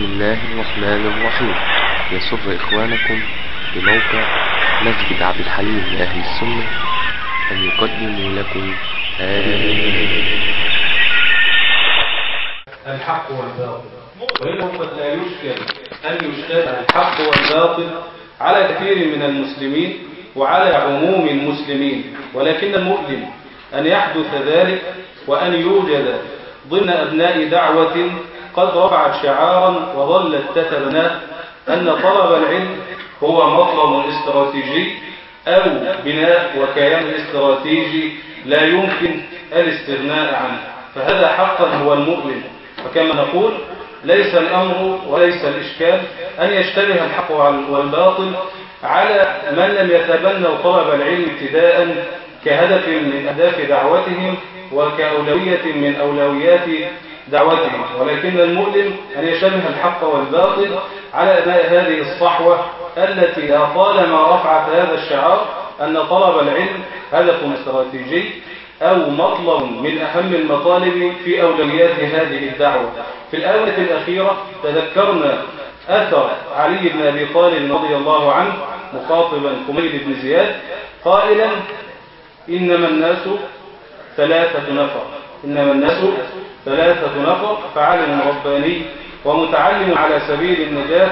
بسم الله الرحمن الرحيم. يسر إخوانكم بموقع مسجد عبد الحليم لأهل السنة أن يقدموا لكم الحق والباطل. وإنه قد لا يشكل أن يشتبه الحق والباطل على كثير من المسلمين وعلى عموم المسلمين. ولكن المؤلم أن يحدث ذلك وأن يوجد ضمن أبناء دعوة قد رفعت شعارا وظلت تتبناه أن طلب العلم هو مطلب استراتيجي أو بناء وكيان استراتيجي لا يمكن الاستغناء عنه. فهذا حقا هو المؤلم. وكما نقول ليس الأمر وليس الإشكال أن يشتبه الحق والباطل على من لم يتبنوا طلب العلم ابتداء كهدف من أهداف دعوتهم وكأولوية من أولويات دعوتهم ولكن المؤلم أن يشبه الحق والباطل على أداء هذه الصحوة التي طالما رفعت هذا الشعار أن طلب العلم هدف استراتيجي أو مطلب من أهم المطالب في أولويات هذه الدعوة؟ في الآونة الأخيرة تذكرنا أثر علي بن أبي طالب رضي الله عنه مخاطبا كميل بن زياد قائلا إنما الناس ثلاثة نفر إنما الناس ثلاثة نفر فعالم رباني ومتعلم على سبيل النجاة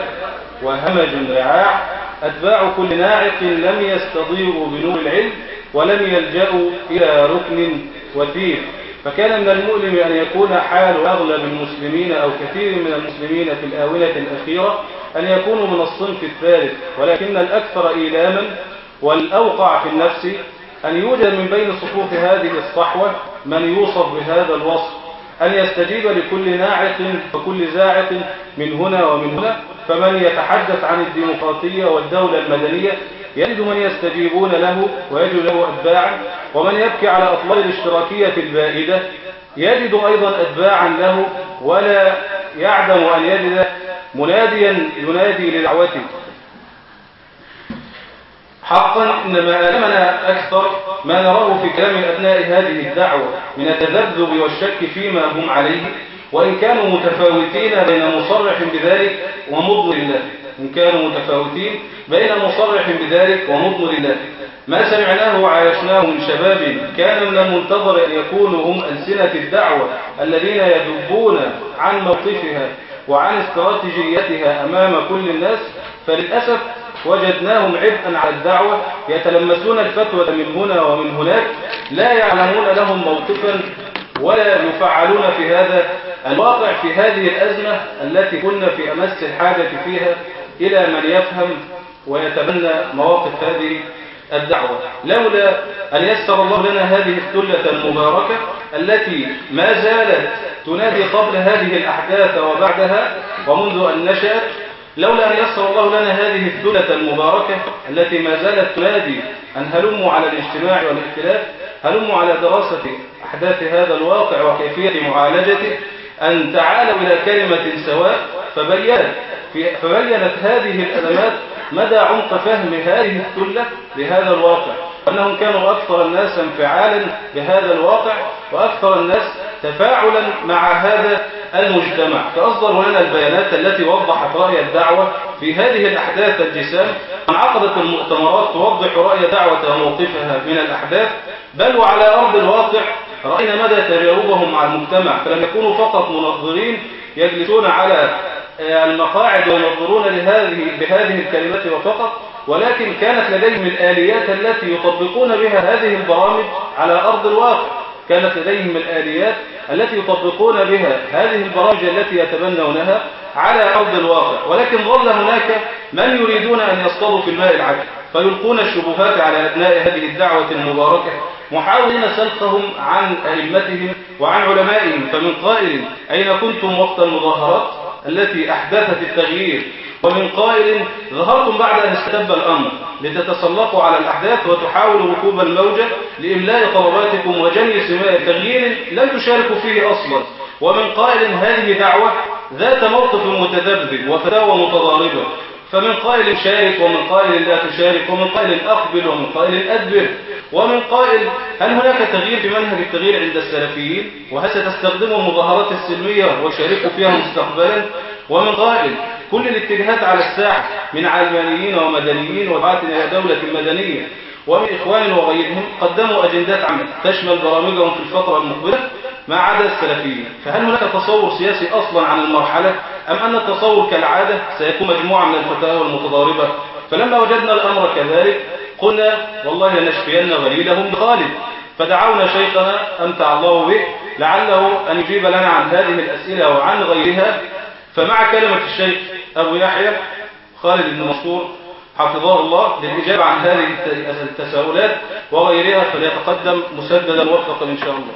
وهمج رعاع أتباع كل ناعق لم يستضيروا بنور العلم ولم يلجأوا إلى ركن وثير فكان من المؤلم أن يكون حال أغلب المسلمين أو كثير من المسلمين في الآونة الأخيرة أن يكونوا من الصنف الثالث ولكن الأكثر إيلاما والأوقع في النفس أن يوجد من بين صفوف هذه الصحوة من يوصف بهذا الوصف. أن يستجيب لكل ناعق وكل زاعق من هنا ومن هنا. فمن يتحدث عن الديمقراطية والدولة المدنية يجد من يستجيبون له ويجد له أتباعا. ومن يبكي على أطلال الاشتراكية البائدة يجد أيضا أتباعا له. ولا يعدم أن يجد مناديا ينادي لدعوته. حقا إن ما ألمنا أكثر ما نراه في كلام أبناء هذه الدعوة من التذبذب والشك فيما هم عليه وإن كانوا متفاوتين بين مصرح بذلك ومضمر الله إن كانوا متفاوتين بين مصرح بذلك ومضمر الله ما سمعناه وعايشناه من شباب كان من المنتظر أن يكونوا هم ألسنة الدعوة الذين يدبون عن موقفها وعن استراتيجيتها أمام كل الناس فللأسف وجدناهم عبئا على الدعوة يتلمسون الفتوى من هنا ومن هناك لا يعلمون لهم موقفا ولا يفعلون في هذا الواقع في هذه الأزمة التي كنا في أمس الحاجة فيها إلى من يفهم ويتبنى مواقف هذه الدعوة. لولا أن يسر الله لنا هذه الثلة المباركة التي ما زالت تنادي قبل هذه الأحداث وبعدها ومنذ أن نشأت لولا أن يسر الله لنا هذه الثلة المباركة التي ما زالت تنادي أن هلموا على الاجتماع والائتلاف هلموا على دراسة أحداث هذا الواقع وكيفية معالجته أن تعالوا إلى كلمة سواء فبينت, فبينت هذه الأزمات مدى عمق فهم هذه الثلة لهذا الواقع. أنهم كانوا أكثر الناس انفعالا بهذا الواقع وأكثر الناس تفاعلا مع هذا المجتمع. فأصدروا لنا البيانات التي وضحت رأي الدعوة في هذه الأحداث الجسام. انعقدت المؤتمرات توضح رأي الدعوة وموقفها من الأحداث بل وعلى أرض الواقع رأينا مدى تجاوبهم مع المجتمع. فلم يكونوا فقط منظرين يجلسون على المقاعد وينظرون لهذه بهذه الكلمات وفقط ولكن كانت لديهم الآليات التي يطبقون بها هذه البرامج على أرض الواقع. كانت لديهم الآليات التي يطبقون بها هذه البرامج التي يتبنونها على أرض الواقع. ولكن ظل هناك من يريدون أن يصطادوا في الماء العذب فيلقون الشبهات على أبناء هذه الدعوة المباركة محاولين سلقهم عن أئمتهم وعن علمائهم. فمن قائل أين كنتم وقت المظاهرات التي أحدثت التغيير؟ ومن قائل ظهرتم بعد أن استتب الأمر لتتسلقوا على الأحداث وتحاولوا ركوب الموجة لإملاء طلباتكم وجني سماء تغيير لم تشاركوا فيه أصلا. ومن قائل هذه دعوة ذات موقف متذبذب وفتاوى متضاربة. فمن قائل شارك ومن قائل لا تشارك ومن قائل أقبل ومن قائل أدبر. ومن قائل هل هناك تغيير في منهج التغيير عند السلفيين؟ وهل ستستخدموا المظاهرات السلمية وشاركوا فيها مستقبلا؟ ومن قائل كل الاتجاهات على الساحة من علمانيين ومدنيين ودعاة إلى دولة مدنية. ومن إخوان وغيرهم قدموا أجندات عامة تشمل برامجهم في الفترة المقبلة ما عدا السلفيين. فهل هناك تصور سياسي أصلا عن المرحلة؟ أم أن التصور كالعادة سيكون مجموعة من الفتاوى المتضاربة؟ فلما وجدنا الأمر كذلك قلنا والله لنشفين غليلهم بخالد. فدعونا شيخنا أمتع الله به لعله أن يجيب لنا عن هذه الأسئلة وعن غيرها فمع كلمة الشيخ أبو يحيى خالد بن مشهور حفظه الله للإجابة عن هذه التساؤلات وغيرها فليتقدم مسددا موفقا إن شاء الله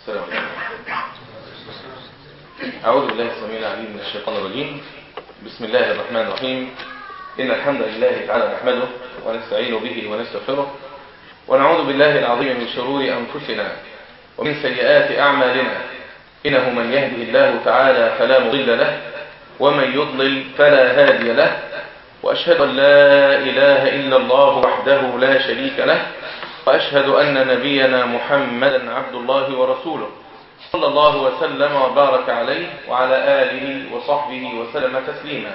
السلام عليكم أعوذ بالله السميع العليم من الشيطان الرجيم بسم الله الرحمن الرحيم. إن الحمد لله تعالى نحمده ونستعين به ونستغفره ونعوذ بالله العظيم من شرور أنفسنا ومن سيئات أعمالنا. إنه من يهده الله تعالى فلا مضل له ومن يضلل فلا هادي له. وأشهد أن لا إله إلا الله وحده لا شريك له. وأشهد أن نبينا محمدا عبد الله ورسوله. صلى الله وسلم وبارك عليه وعلى آله وصحبه وسلم تسليما.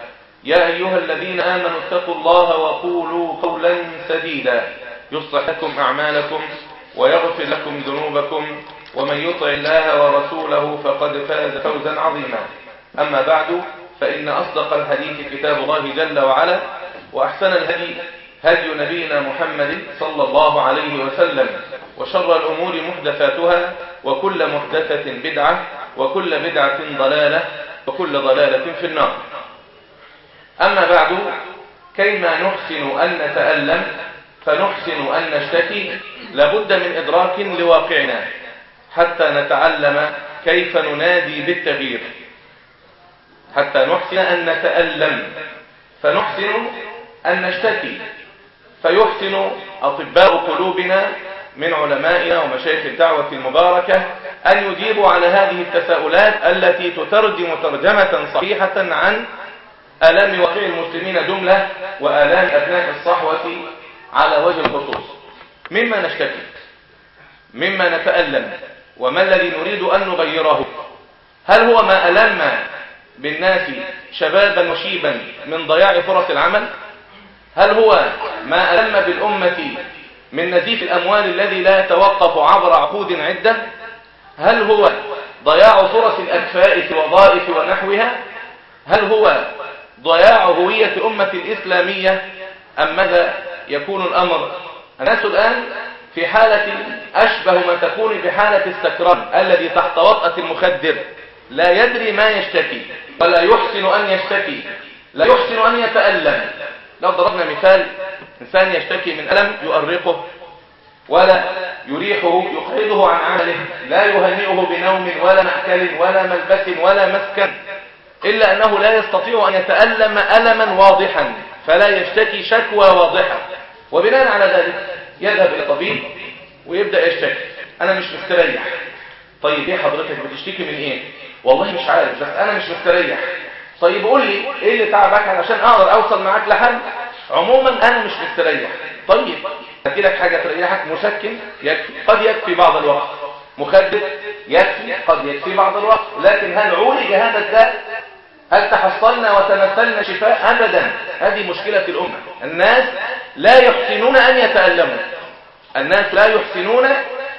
يا أيها الذين آمنوا اتقوا الله وقولوا قولا سديدا يصلح لكم أعمالكم ويغفر لكم ذنوبكم ومن يطع الله ورسوله فقد فاز فوزا عظيما. أما بعد فإن أصدق الحديث كتاب الله جل وعلا وأحسن الهدي هدي نبينا محمد صلى الله عليه وسلم وشر الأمور محدثاتها وكل محدثة بدعة وكل بدعة ضلالة وكل ضلالة في النار. أما بعد كيما نحسن أن نتألم فنحسن أن نشتكي لابد من إدراك لواقعنا حتى نتعلم كيف ننادي بالتغيير. حتى نحسن أن نتألم فنحسن أن نشتكي فيحسن أطباء قلوبنا من علمائنا ومشايخ الدعوة المباركة أن يجيبوا على هذه التساؤلات التي تترجم ترجمة صحيحة عن آلام واقع المسلمين جملة وآلام أبناء الصحوة على وجه الخصوص. مما نشتكي مما نتألم وما الذي نريد أن نغيره؟ هل هو ما ألم بالناس شبابا وشيبا من ضياع فرص العمل؟ هل هو ما ألم بالأمة من نزيف الأموال الذي لا يتوقف عبر عقود عدة؟ هل هو ضياع فرص الأكفاء في الوظائف ونحوها؟ هل هو ضياع هوية أمة الإسلامية أم ماذا يكون الأمر؟ الناس الآن في حالة أشبه ما تكون بحالة السكران الذي تحت وطأة المخدر. لا يدري ما يشتكي ولا يحسن أن يشتكي لا يحسن أن يتألم. لو ضربنا مثال إنسان يشتكي من ألم يؤرقه ولا يريحه يقعده عن عمله لا يهنئه بنوم ولا مأكل ولا ملبس ولا مسكن. إلا أنه لا يستطيع أن يتألم ألما واضحا فلا يشتكي شكوى واضحة. وبناء على ذلك يذهب إلى طبيب ويبدأ يشتكي. أنا مش مستريح. طيب إيه حضرتك بتشتكي من إيه؟ والله مش عارف بس أنا مش مستريح. طيب قول لي إيه اللي تعبك علشان أقدر أوصل معاك لحل؟ عموما أنا مش مستريح. طيب هدي لك حاجة تريحك مسكن يكفي قد يكفي بعض الوقت. مخدر يكفي قد يكفي بعض الوقت. لكن هل عولج هذا الداء؟ هل تحصلنا وتمثلنا شفاء؟ ابدا. هذه مشكلة الأمة. الناس لا يحسنون أن يتألموا. الناس لا يحسنون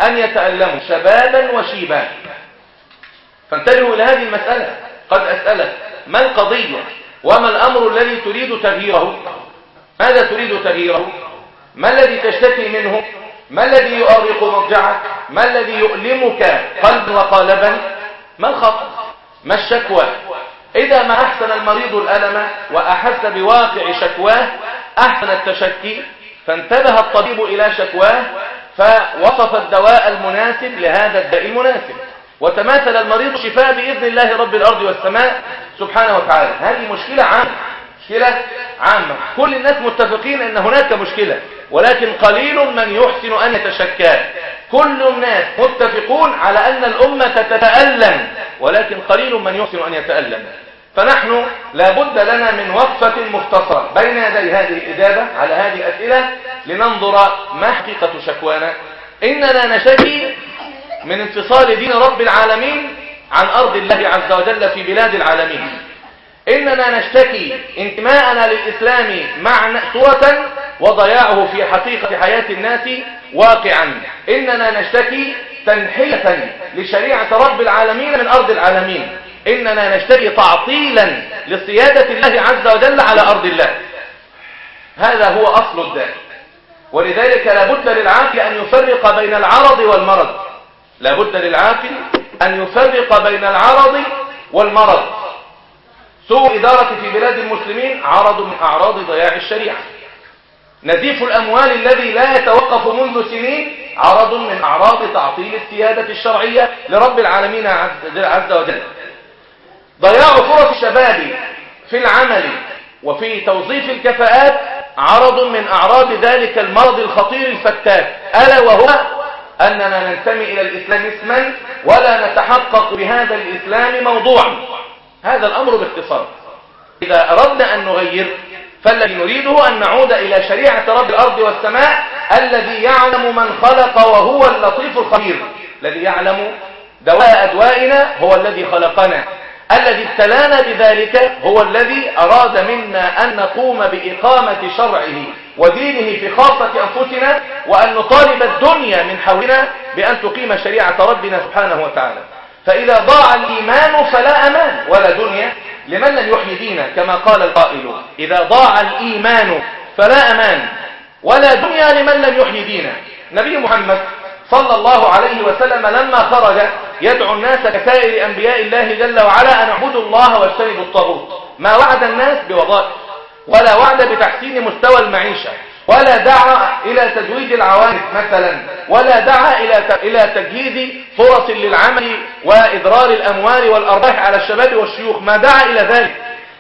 أن يتألموا شبابا وشيبا. فانتبهوا إلى هذه المسألة. قد أسألك ما القضية؟ وما الأمر الذي تريد تغييره؟ ماذا تريد تغييره؟ ما الذي تشتكي منه؟ ما الذي يؤرق مضجعك؟ ما الذي يؤلمك قلبا وقالبا؟ ما الخطر ما الشكوى؟ إذا ما أحسن المريض الألم وأحس بواقع شكواه أحسن التشكي فانتبه الطبيب إلى شكواه فوصف الدواء المناسب لهذا الداء المناسب. وتماثل المريض شفاء بإذن الله رب الأرض والسماء سبحانه وتعالى. هذه مشكلة عامة مشكلة عامة. كل الناس متفقين أن هناك مشكلة ولكن قليل من يحسن أن يتشكى. كل الناس متفقون على أن الأمة تتألم ولكن قليل من يحسن أن يتألم. فنحن لابد لنا من وقفة مختصرة بين يدي هذه الإجابة على هذه الأسئلة لننظر ما حقيقة شكوانا. إننا نشكي من انفصال دين رب العالمين عن أرض الله عز وجل في بلاد العالمين. إننا نشتكي انتماءنا للإسلام معنى صورة وضياعه في حقيقة حياة الناس واقعا. إننا نشتكي تنحية لشريعة رب العالمين من أرض العالمين. إننا نشتكي تعطيلا لصيادة الله عز وجل على أرض الله. هذا هو أصل الداء ولذلك لابد للعاقل أن يفرق بين العرض والمرض. لابد للعاقل أن يفرق بين العرض والمرض. سوء الإدارة في بلاد المسلمين عرض من أعراض ضياع الشريعة. نزيف الأموال الذي لا يتوقف منذ سنين عرض من أعراض تعطيل السيادة الشرعية لرب العالمين عز وجل. ضياع فرص الشباب في العمل وفي توظيف الكفاءات عرض من أعراض ذلك المرض الخطير الفتاك. ألا وهو أننا ننتمي إلى الإسلام اسما ولا نتحقق بهذا الإسلام موضوعا. هذا الأمر باختصار. إذا أردنا أن نغير فالذي نريده أن نعود إلى شريعة رب الأرض والسماء الذي يعلم من خلق وهو اللطيف الخبير. الذي يعلم دواء أدوائنا هو الذي خلقنا. الذي ابتلانا بذلك هو الذي أراد منا أن نقوم بإقامة شرعه ودينه في خاصة أنفسنا وأن نطالب الدنيا من حولنا بأن تقيم شريعة ربنا سبحانه وتعالى. فإذا ضاع الإيمان فلا أمان ولا دنيا لمن لم يحيي دينا كما قال القائل إذا ضاع الإيمان فلا أمان ولا دنيا لمن لم يحيي دينا. نبي محمد صلى الله عليه وسلم لما خرج يدعو الناس كسائر أنبياء الله جل وعلا أن اعبدوا الله واجتنبوا الطاغوت. ما وعد الناس بوظائف ولا وعد بتحسين مستوى المعيشة ولا دعا إلى تزويد العوائد مثلا ولا دعا إلى إلى تجهيز فرص للعمل وإضرار الأموال والأرباح على الشباب والشيوخ. ما دعا إلى ذلك.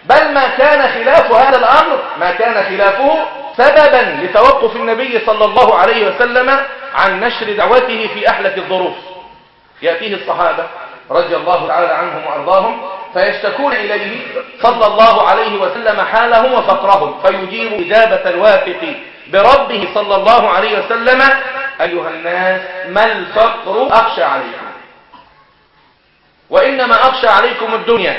بل ما كان خلاف هذا الأمر ما كان خلافه سببا لتوقف النبي صلى الله عليه وسلم عن نشر دعوته في أحلك الظروف. يأتيه الصحابة رضي الله تعالى عنهم وأرضاهم فيشتكون إليه صلى الله عليه وسلم حالهم وفقرهم فيجيب إجابة الواثق بربه صلى الله عليه وسلم أيها الناس ما الفقر أخشى عليكم؟ وإنما أخشى عليكم الدنيا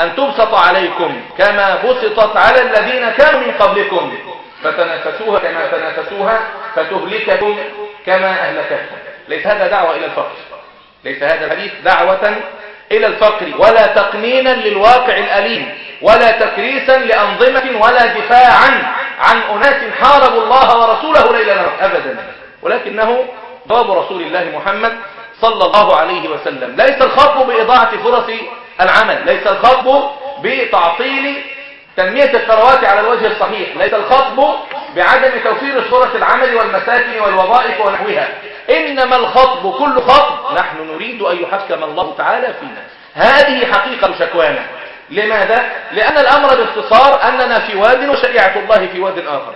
أن تبسط عليكم كما بسطت على الذين كانوا من قبلكم. فتنافسوها كما تنافسوها فتهلككم كما أهلكتكم. ليس هذا دعوة إلى الفقر. ليس هذا الحديث دعوة إلى الفقر. ولا تقنينا للواقع الأليم ولا تكريسا لأنظمة ولا دفاعا عن أناس حاربوا الله ورسوله ليلا أبدا. ولكنه جواب رسول الله محمد صلى الله عليه وسلم. ليس الخطب بإضاعة فرص العمل. ليس الخطب بتعطيل تنمية الثروات على الوجه الصحيح. ليس الخطب بعدم توفير فرص العمل والمساكن والوظائف ونحوها. إنما الخطب كل خطب. نحن نريد أن يحكم الله تعالى فينا. هذه حقيقة شكوانا. لماذا؟ لأن الأمر باختصار أننا في واد وشريعة الله في واد آخر.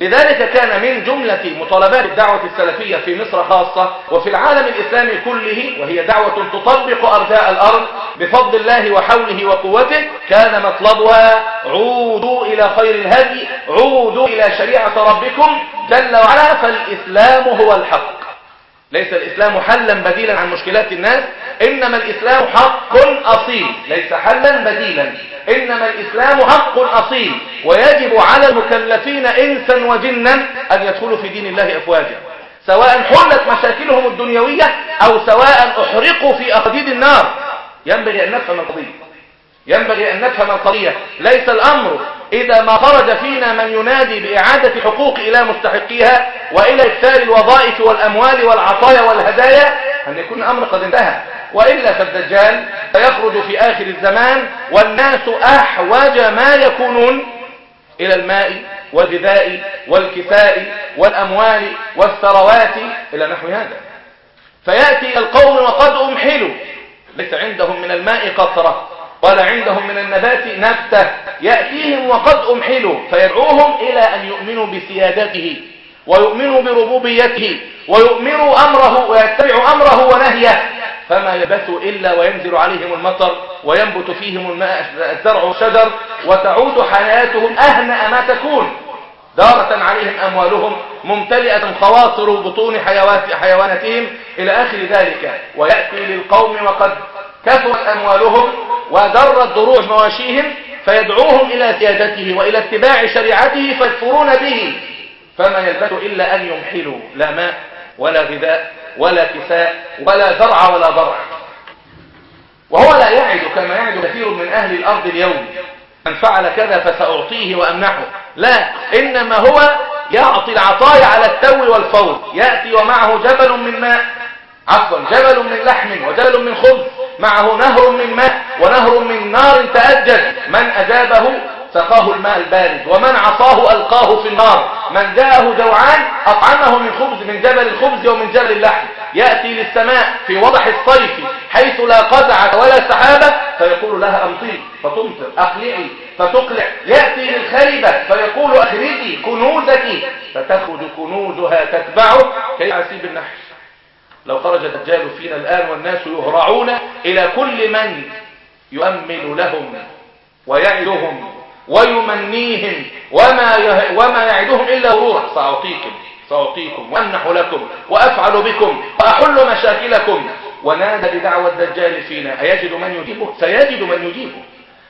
لذلك كان من جملة مطالبات الدعوة السلفية في مصر خاصة وفي العالم الإسلامي كله وهي دعوة تطبق أرجاء الأرض بفضل الله وحوله وقوته كان مطلبها عودوا إلى خير الهدي عودوا إلى شريعة ربكم جل وعلا فالإسلام هو الحق. ليس الإسلام حلا بديلا عن مشكلات الناس إنما الإسلام حق أصيل. ليس حلا بديلا إنما الإسلام حق أصيل. ويجب على المكلفين إنسا وجنا أن يدخلوا في دين الله أفواجا. سواء حلت مشاكلهم الدنيوية أو سواء أحرقوا في أخديد النار. ينبغي أن نفهم القضية. ينبغي أن نفهم القضية. ليس الأمر إذا ما خرج فينا من ينادي بإعادة حقوق إلى مستحقيها وإلى إكثار الوظائف والأموال والعطايا والهدايا أن يكون الأمر قد انتهى. وإلا فالدجال سيخرج في آخر الزمان والناس أحوج ما يكونون إلى الماء والغذاء والكساء والأموال والثروات إلى نحو هذا. فيأتي القوم وقد أمحلوا. ليس عندهم من الماء قطرة. ولا عندهم من النبات نبتة يأتيهم وقد أمحلوا فيدعوهم إلى أن يؤمنوا بسيادته ويؤمنوا بربوبيته ويؤمروا أمره ويتبعوا أمره ونهيه. فما يبثوا إلا وينزل عليهم المطر وينبت فيهم الماء الزرع والشجر وتعود حياتهم أهنأ ما تكون. دارة عليهم أموالهم ممتلئة خواطر بطون حيواناتهم إلى آخر ذلك. ويأتي للقوم وقد كثرت أموالهم ودرت ضروع مواشيهم فيدعوهم إلى سيادته وإلى اتباع شريعته فيكفرون به. فما يلبث إلا أن يمحلوا لا ماء ولا غذاء ولا كساء ولا زرع ولا ضرع وهو لا يعد كما يعد كثير من أهل الأرض اليوم. من فعل كذا فسأعطيه وأمنحه. لا إنما هو يعطي العطايا على التو والفور. يأتي ومعه جبل من ماء عفوا جبل من لحم وجبل من خبز معه نهر من ماء ونهر من نار تأجج. من أجابه سقاه الماء البارد ومن عصاه ألقاه في النار. من جاءه جوعان أطعمه من خبز من جبل الخبز ومن جبل اللحم. يأتي للسماء في وضح الصيف حيث لا قزعة ولا سحابة فيقول لها أمطير فتمطر أقلعي فتقلع. يأتي للخربة فيقول أخرجي كنوزك. فتخرج كنوزها تتبعه كيعسيب النحل لو خرج الدجال فينا الآن والناس يهرعون إلى كل من يؤمل لهم ويعدهم ويمنيهم وما وما يعدهم إلا غرورا. سأعطيكم سأعطيكم وأمنح لكم وأفعل بكم وأحل مشاكلكم. ونادى بدعوى الدجال فينا أيجد من يجيبه؟ سيجد من يجيبه.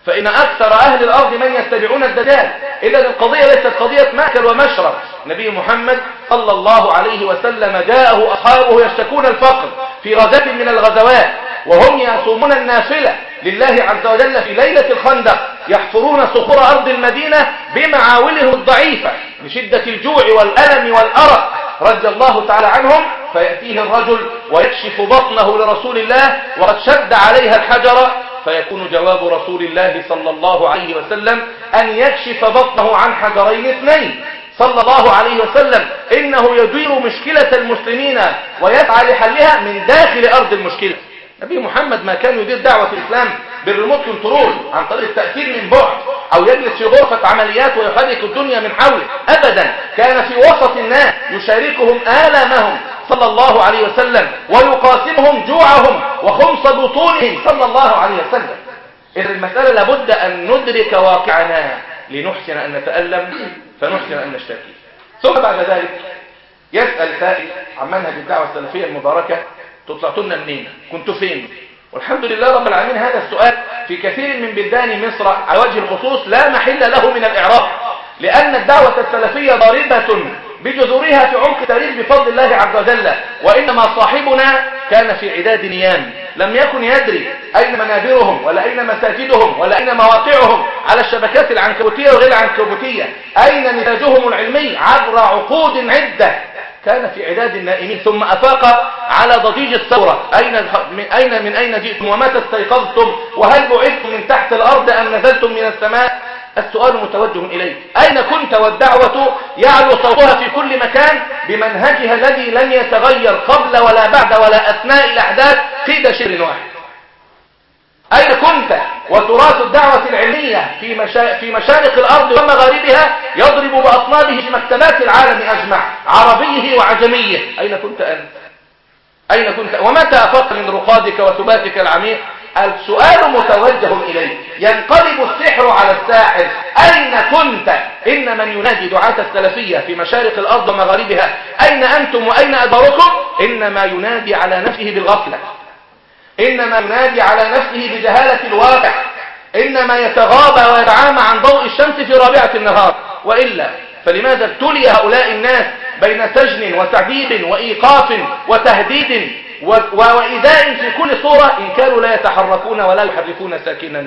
فإن أكثر أهل الأرض من يتبعون الدجال. إذا القضية ليست قضية مأكل ومشرب. نبي محمد صلى الله عليه وسلم جاءه أصحابه يشتكون الفقر في غزاة من الغزوات وهم يصومون النافلة لله عز وجل في ليلة الخندق يحفرون صخور أرض المدينة بمعاولهم الضعيفة لشدة الجوع والألم والأرق رضي الله تعالى عنهم. فيأتيه الرجل ويكشف بطنه لرسول الله وقد شد عليها الحجر فيكون جواب رسول الله صلى الله عليه وسلم أن يكشف بطنه عن حجرين اثنين. صلى الله عليه وسلم. إنه يدير مشكلة المسلمين ويسعى لحلها من داخل أرض المشكلة. نبي محمد ما كان يدير دعوة الإسلام بالريموت كنترول عن طريق التأثير من بعد أو يجلس في غرفة عمليات ويحرك الدنيا من حوله. أبدا. كان في وسط الناس يشاركهم آلامهم. صلى الله عليه وسلم ويقاسمهم جوعهم وخمص بطونهم صلى الله عليه وسلم. إذن المسألة لابد أن ندرك واقعنا لنحسن أن نتألم فنحسن أن نشتكي. ثم بعد ذلك يسأل سائل عن منهج الدعوة السلفية المباركة تطلعتنا منين؟ كنت فين؟ والحمد لله رب العالمين هذا السؤال في كثير من بلدان مصر على وجه الخصوص لا محل له من الإعراب لأن الدعوة السلفية ضاربة بجذورها في عمق التاريخ بفضل الله عز وجل. وإنما صاحبنا كان في عداد نيام. لم يكن يدري أين منابرهم ولا أين مساجدهم ولا أين مواقعهم. على الشبكات العنكبوتية وغير العنكبوتية. أين نتاجهم العلمي عبر عقود عدة؟ كان في عداد النائمين. ثم أفاق على ضجيج الثورة. أين, من أين من أين جئتم؟ ومتى استيقظتم؟ وهل بعثتم من تحت الأرض أم نزلتم من السماء؟ السؤال متوجه إليه أين كنت والدعوة يعلو صوتها في كل مكان؟ بمنهجها الذي لم يتغير قبل ولا بعد ولا أثناء الأحداث قيد شر واحد. أين كنت وتراث الدعوة العلمية في, مشا... في مشارق الأرض ومغاربها يضرب بأطنابه في مكتبات العالم أجمع عربيه وعجميه. أين كنت أنت؟ أين كنت؟ ومتى أفقت من رقادك وثباتك العميق؟ السؤال متوجه إليه. ينقلب السحر على الساحر. أين كنت؟ إن من ينادي دعاة السلفية في مشارق الأرض ومغاربها أين أنتم وأين أدباركم؟ إنما ينادي على نفسه بالغفلة. إنما ينادي على نفسه بجهالة الواقع. إنما يتغاضى ويتعامى عن ضوء الشمس في رابعة النهار. وإلا فلماذا ابتلي هؤلاء الناس بين سجن وتعذيب وإيقاف وتهديد؟ وإيذاء في كل صورة إن كانوا لا يتحركون ولا يحركون ساكنا.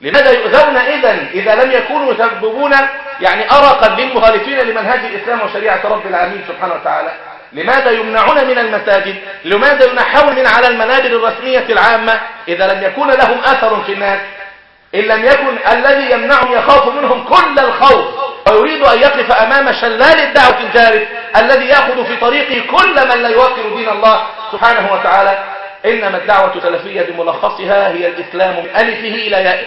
لماذا يؤذون إذا إذا لم يكونوا يسببون يعني أرقا للمخالفين لمنهج الإسلام وشريعة رب العالمين سبحانه وتعالى. لماذا يمنعون من المساجد؟ لماذا ينحون من على المنابر الرسمية العامة؟ إذا لم يكون لهم أثر في الناس. إن لم يكن الذي يمنعهم يخاف منهم كل الخوف. ويريد أن يقف أمام شلال الدعوة الجارف الذي يأخذ في طريقه كل من لا يوقر دين الله. سبحانه وتعالى إنما الدعوة السلفية بملخصها هي الإسلام من ألفه إلى يائه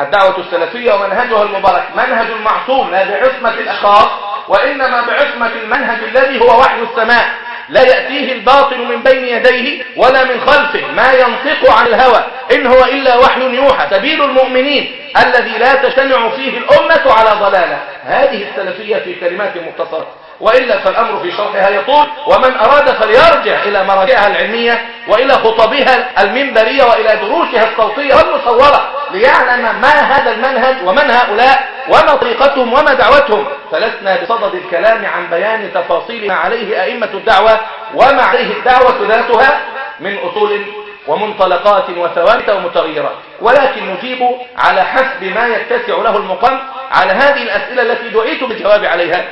الدعوة السلفية ومنهجها المبارك منهج المعصوم لا بعصمة الأشخاص وإنما بعصمة المنهج الذي هو وحي السماء. لا يأتيه الباطل من بين يديه ولا من خلفه ما ينطق عن الهوى إن هو إلا وحي يوحى. سبيل المؤمنين الذي لا تجتمع فيه الأمة على ضلالة. هذه السلفية في كلمات مختصرة. وإلا فالأمر في شرحها يطول ومن أراد فليرجع إلى مراجعها العلمية وإلى خطبها المنبرية وإلى دروسها الصوتية والمصورة ليعلم ما هذا المنهج ومن هؤلاء وما طريقتهم وما دعوتهم. فلسنا بصدد الكلام عن بيان تفاصيل ما عليه أئمة الدعوة وما عليه الدعوة ذاتها من أصول ومنطلقات وثوابت ومتغيرات. ولكن نجيب على حسب ما يتسع له المقام على هذه الأسئلة التي دعيت بالجواب عليها.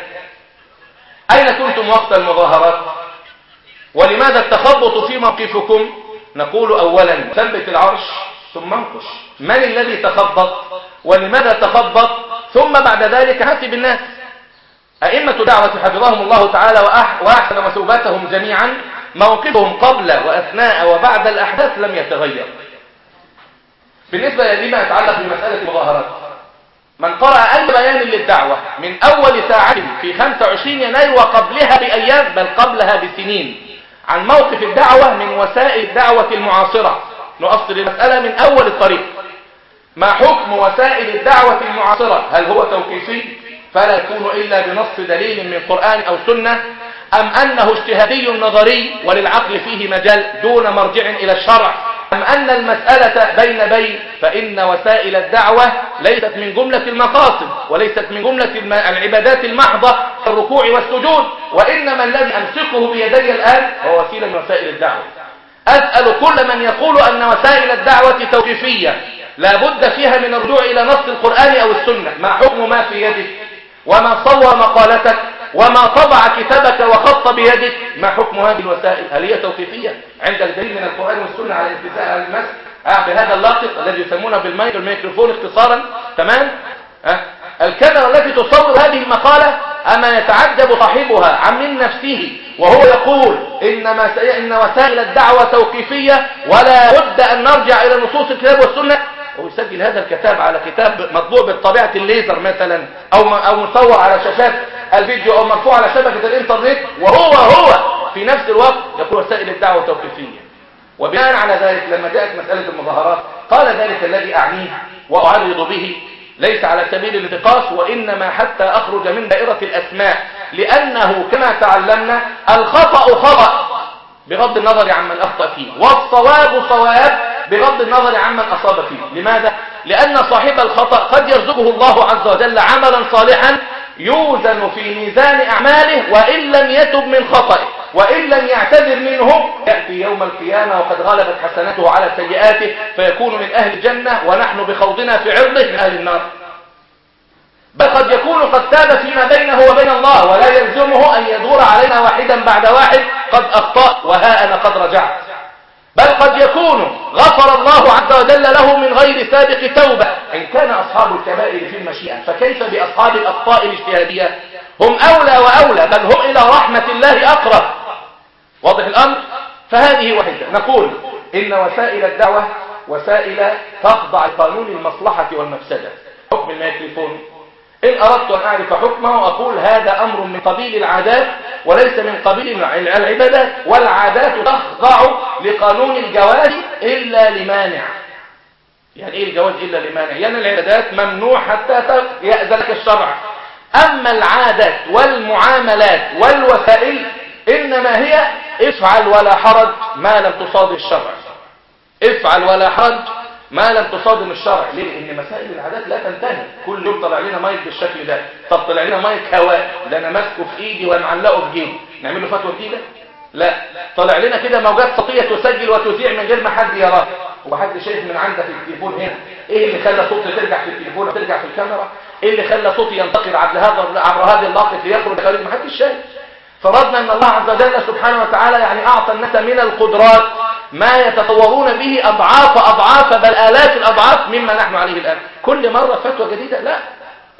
أين كنتم وقت المظاهرات؟ ولماذا التخبط في موقفكم؟ نقول أولا ثبت العرش ثم انقش. من الذي تخبط؟ ولماذا تخبط؟ ثم بعد ذلك حسب الناس أئمة الدعوة حفظهم الله تعالى وأحسن مثوباتهم جميعا موقفهم قبل وأثناء وبعد الأحداث لم يتغير. بالنسبة لما يتعلق بمسألة المظاهرات من قرأ أي بيان للدعوة من أول ساعة في 25 يناير وقبلها بأيام بل قبلها بسنين عن موقف الدعوة من وسائل الدعوة المعاصرة. نؤصل المسألة من أول الطريق. ما حكم وسائل الدعوة المعاصرة؟ هل هو توقيفي؟ فلا يكون إلا بنص دليل من قرآن أو سنة. أم أنه اجتهادي نظري وللعقل فيه مجال دون مرجع إلى الشرع؟ أم أن المسألة بين بين؟ فإن وسائل الدعوة ليست من جملة المقاصد وليست من جملة العبادات المحضة الركوع والسجود. وإنما الذي أمسكه بيدي الآن هو وسيلة من وسائل الدعوة. أسأل كل من يقول أن وسائل الدعوة توقيفية. لا بد فيها من الرجوع إلى نص القرآن أو السنة. ما حكم ما في يدك؟ وما صور مقالتك؟ وما طبع كتابك وخط بيدك ما حكم هذه الوسائل هل هي توقيفية عند الدليل من القرآن والسنة على الانتزاع على المس آه بهذا اللاقط الذي يسمونه بالمايك الميكروفون اختصارا. تمام؟ آه. الكاميرا التي تصور هذه المقالة أما يتعجب صاحبها عن من نفسه وهو يقول إنما إن وسائل الدعوة توقيفية ولا بد أن نرجع إلى نصوص الكتاب والسنة. ويسجل هذا الكتاب على كتاب مطبوع بطبيعة الليزر مثلا أو أو مصور على شاشات الفيديو أو مرفوع على شبكة الإنترنت وهو هو في نفس الوقت يقول وسائل الدعوة توقيفية وبناء على ذلك لما جاءت مسألة المظاهرات قال ذلك الذي أعنيه وأعرض به ليس على سبيل الانتقاص وإنما حتى أخرج من دائرة الأسماء لأنه كما تعلمنا الخطأ خطأ بغض النظر عمن أخطأ فيه. والصواب صواب بغض النظر عمن أصاب فيه. لماذا؟ لأن صاحب الخطأ قد يرزقه الله عز وجل عملا صالحا يوزن في ميزان أعماله وإن لم يتب من خطئه وإن لم يعتذر منه يأتي يوم القيامة وقد غلبت حسناته على سيئاته فيكون من أهل الجنة ونحن بخوضنا في عرضه من أهل النار. بل قد يكون قد تاب فيما بينه وبين الله ولا يلزمه أن يدور علينا واحدا بعد واحد قد أخطأ وها أنا قد رجعت بل قد يكون غفر الله عز وجل له من غير سابق توبة. إن كان أصحاب الكبائر في المشيئة فكيف بأصحاب الأخطاء الاجتهادية؟ هم أولى وأولى بل هم إلى رحمة الله أقرب. واضح الأمر؟ فهذه وحدة. نقول إن وسائل الدعوة وسائل تخضع لقانون المصلحة والمفسدة. حكم الميكروفون إن أردت أن أعرف حكمه أقول هذا أمر من قبيل العادات وليس من قبيل العبادات. والعادات تخضع لقانون الجواز إلا لمانع. يعني إيه الجواز إلا لمانع؟ يعني العبادات ممنوع حتى يأذنك الشرع. أما العادات والمعاملات والوسائل إنما هي افعل ولا حرج ما لم تصادر الشرع. افعل ولا حرج ما لم تصادم الشرع. ليه؟ لأن مسائل العادات لا تنتهي. كل يوم طلع لنا مايك بالشكل ده. طب طلع لنا مايك هواء. ده أنا ماسكه في إيدي وأنا معلقه في جيبي. نعمل له فتوى جديده لا. طلع لنا كده موجات صوتيه تسجل وتذيع من غير ما حد يراها وحد شايف من عندك التليفون هنا؟ إيه اللي خلى صوتي ترجع في التليفون وترجع في الكاميرا؟ إيه اللي خلى صوتي ينتقل عبر هذا عبر هذه اللقطه ليخرج خارج ما شايف. فرضنا إن الله عز وجل سبحانه وتعالى يعني أعطى الناس من القدرات ما يتصورون به أضعاف أضعاف بل الاف الأضعاف مما نحن عليه الآن. كل مرة فتوى جديدة؟ لا.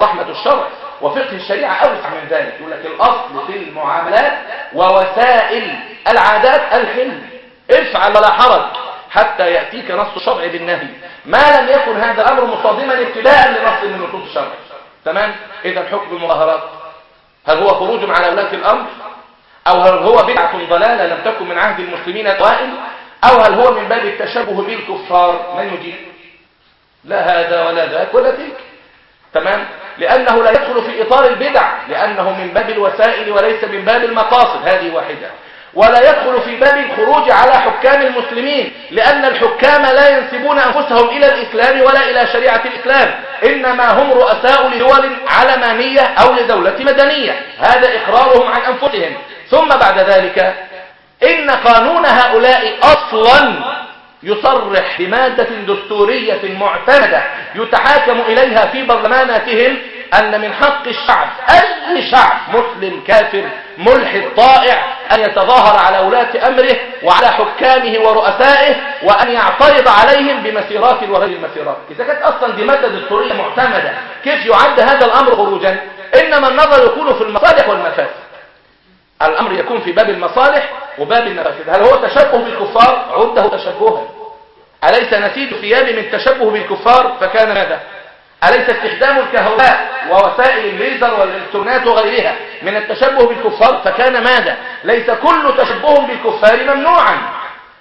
رحمة الشرع وفقه الشريعة أوسع من ذلك. يقول لك الأصل في المعاملات ووسائل العادات الحلم. افعل ولا حرج حتى يأتيك نص الشرع بالنهي. ما لم يكن هذا الأمر مصادما ابتداء لنص من نصوص الشرع. تمام؟ إذا حكم المظاهرات. هل هو خروج على ولاة الأمر؟ أو هل هو بدعة ضلالة لم تكن من عهد المسلمين الاوائل أو هل هو من باب التشبه بالكفار؟ من يجيب؟ لا هذا ولا ذاك ولا تلك. تمام؟ لأنه لا يدخل في إطار البدع لأنه من باب الوسائل وليس من باب المقاصد هذه واحدة. ولا يدخل في باب الخروج على حكام المسلمين لأن الحكام لا ينسبون أنفسهم إلى الإسلام ولا إلى شريعة الإسلام إنما هم رؤساء لدول علمانية أو لدولة مدنية. هذا إقرارهم عن أنفسهم. ثم بعد ذلك إن قانون هؤلاء أصلا يصرح بمادة دستورية معتمدة يتحاكم إليها في برلماناتهم أن من حق الشعب أي شعب مسلم كافر ملحد طائع أن يتظاهر على ولاة أمره وعلى حكامه ورؤسائه وأن يعترض عليهم بمسيرات وغير المسيرات. إذا كانت أصلا دي مادة دستورية معتمدة كيف يعد هذا الأمر خروجا؟ إنما النظر يكون في المصالح والمفاسد. الأمر يكون في باب المصالح وباب المفاسد هل هو تشبه بالكفار؟ عده تشبها. أليس نسيج ثياب من تشبه بالكفار؟ فكان ماذا؟ أليس استخدام الكهرباء ووسائل الليزر والإلكترونات وغيرها من التشبه بالكفار؟ فكان ماذا؟ ليس كل تشبه بالكفار ممنوعا.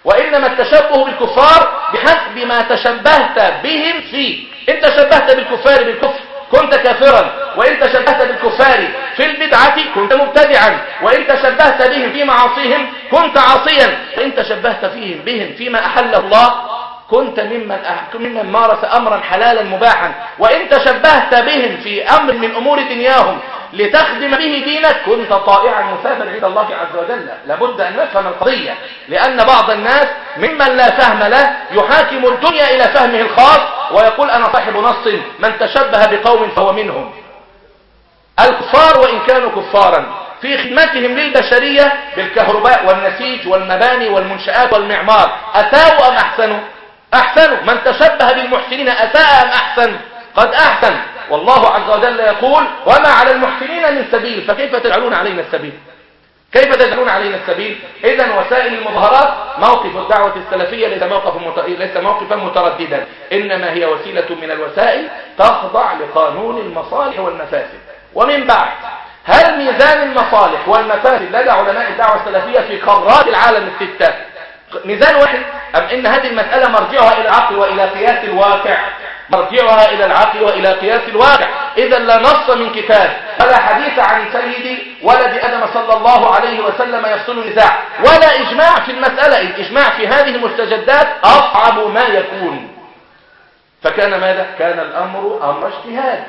وإنما التشبه بالكفار بحسب ما تشبهت بهم فيه إن تشبهت بالكفار بالكفر كنت كافرا وإن تشبهت بالكفار في البدعة كنت مبتدعا وإن تشبهت بهم في معاصيهم كنت عاصيا. وإن تشبهت فيهم بهم فيما أحله الله كنت ممن ممن مارس امرا حلالا مباحا. وإن تشبهت بهم في أمر من أمور دنياهم لتخدم به دينك. كنت طائعا مثابا عند الله عز وجل. لابد أن نفهم القضية. لأن بعض الناس ممن لا فهم له يحاكم الدنيا إلى فهمه الخاص ويقول أنا صاحب نص من تشبه بقوم فهو منهم. الكفار وإن كانوا كفارا. في خدمتهم للبشرية بالكهرباء والنسيج والمباني والمنشآت والمعمار. اساءوا أم أحسنوا؟ أحسنوا. من تشبه بالمحسنين أساء أم أحسن؟ قد أحسن. والله عز وجل يقول وما على المحسنين من سبيل. فكيف تجعلون علينا السبيل؟ كيف تجعلون علينا السبيل؟ إذا وسائل المظاهرات موقف الدعوة السلفية ليس موقف مت... ليس موقفا مترددا إنما هي وسيلة من الوسائل تخضع لقانون المصالح والمفاسد. ومن بعد هل ميزان المصالح والمفاسد لدى علماء الدعوة السلفية في قارات العالم الستة؟ ميزان واحد أم إن هذه المسألة مرجعها إلى العقل وإلى قياس الواقع؟ مرجعها إلى العقل وإلى قياس الواقع. إذا لا نص من كتاب. ولا حديث عن سيدي ولد أدم صلى الله عليه وسلم يفصل النزاع ولا إجماع في المسألة. الإجماع في هذه المستجدات أصعب ما يكون. فكان ماذا؟ كان الأمر أمر اجتهاد.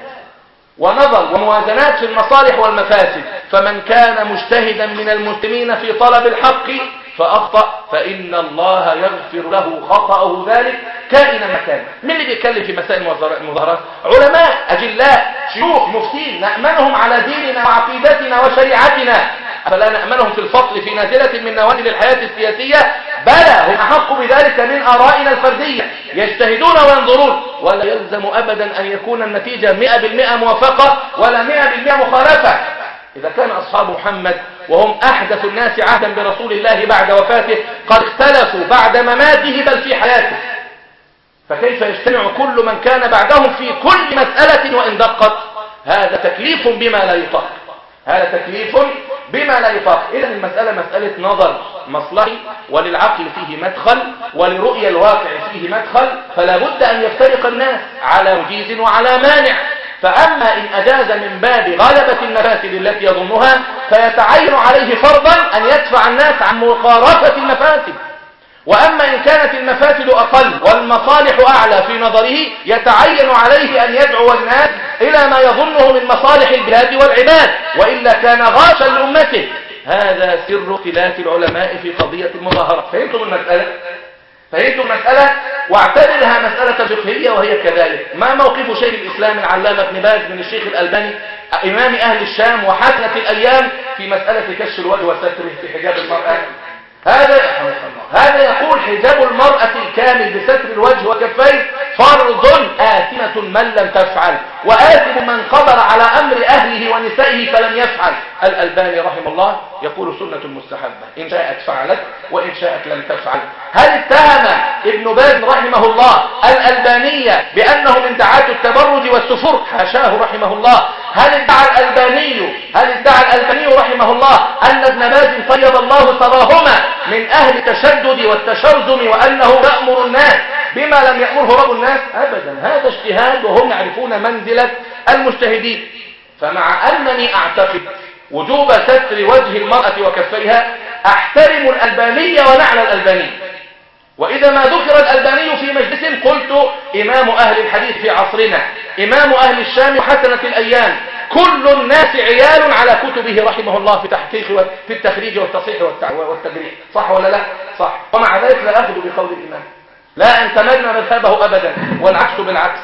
ونظر وموازنات في المصالح والمفاسد. فمن كان مجتهدا من المسلمين في طلب الحق فأخطأ فإن الله يغفر له خطأه ذلك كائنا ما كان من اللي بيتكلم في مسائل المظاهرات علماء أجلاء شيوخ مفتين نأمنهم على ديننا وعقيدتنا وشريعتنا. فلا نأمنهم في الفصل في نازلة من نوازل الحياة السياسية بلى هم أحق بذلك من آرائنا الفردية. يجتهدون وينظرون. ولا يلزم أبدا أن يكون النتيجة مئة بالمئة موافقة ولا مئة بالمئة مخالفة. إذا كان أصحاب محمد وهم أحدث الناس عهدا برسول الله بعد وفاته قد اختلفوا بعد مماته بل في حياته. فكيف يجتمع كل من كان بعدهم في كل مسألة وإن دقت؟ هذا تكليف بما لا يطاق. هذا تكليف بما لا يطاق. إذا المسألة مسألة نظر مصلحي وللعقل فيه مدخل ولرؤية الواقع فيه مدخل فلا بد أن يفترق الناس على مجيز وعلى مانع. فأما إن أجاز من باب غلبة المفاسد التي يظنها فيتعين عليه فرضا أن يدفع الناس عن مقارفة المفاسد وأما إن كانت المفاسد أقل والمصالح أعلى في نظره يتعين عليه أن يدعو الناس إلى ما يظنه من مصالح البلاد والعباد وإلا كان غاشا لأمته. هذا سر اختلاف العلماء في قضية المظاهرة. فهمتم المسألة؟ فهمتم المسألة؟ واعتبرها مسألة فقهية وهي كذلك. ما موقف شيخ الإسلام العلامة ابن باز من الشيخ الألباني إمام أهل الشام وحسنة الأيام في مسألة كشف الوجه وستره في حجاب المرأة. هذا هذا يقول حجاب المرأة الكامل بستر الوجه وكفيه فرض آثمة من لم تفعل وآثم من قدر على أمر أهله ونسائه فلم يفعل. الألباني رحمه الله يقول سنة مستحبة. إن شاءت فعلت وإن شاءت لم تفعل. هل اتهم ابن باز رحمه الله الألبانية بأنه من دعاة التبرج والسفور حاشاه رحمه الله. هل ادعى الألباني هل ادعى الألباني رحمه الله أن ابن باز طيب الله ثراهما من أهل التشدد والتشرذم وأنه يأمر الناس بما لم يأمره رب الناس؟ أبدا. هذا اجتهاد وهم يعرفون منزلة المجتهدين. فمع أنني أعتقد وجوب ستر وجه المرأة وكفيها أحترم الألبانية ونعل الألباني. وإذا ما ذكر الألباني في مجلس قلت إمام أهل الحديث في عصرنا إمام أهل الشام حسنة الأيام كل الناس عيال على كتبه رحمه الله في تحقيق في التخريج والتصحيح والتجريح صح ولا لا؟ صح. ومع ذلك لا أخذ بقول الإمام. لا أنتمنى مذهبه أبدا والعكس بالعكس.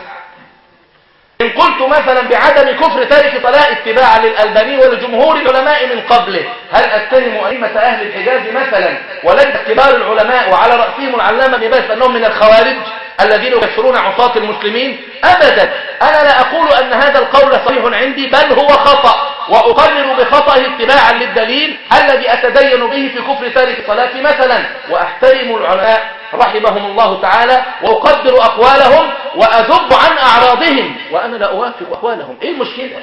إن قلت مثلا بعدم كفر تارك طلاء اتباعا للألباني ولجمهور العلماء من قبله هل أتهم أئمة أهل الحجاز مثلا؟ وليس كبار العلماء وعلى رأسهم العلامة بن باز أنهم من الخوارج. الذين يكفرون عصاة المسلمين أبدا. أنا لا أقول أن هذا القول صحيح عندي بل هو خطأ. وأقرر بخطأه اتباعا للدليل الذي أتدين به في كفر تارك الصلاة مثلا. وأحترم العلماء رحمهم الله تعالى وأقدر أقوالهم وأذب عن أعراضهم. وأنا لا أوافق أقوالهم. إيه المشكلة؟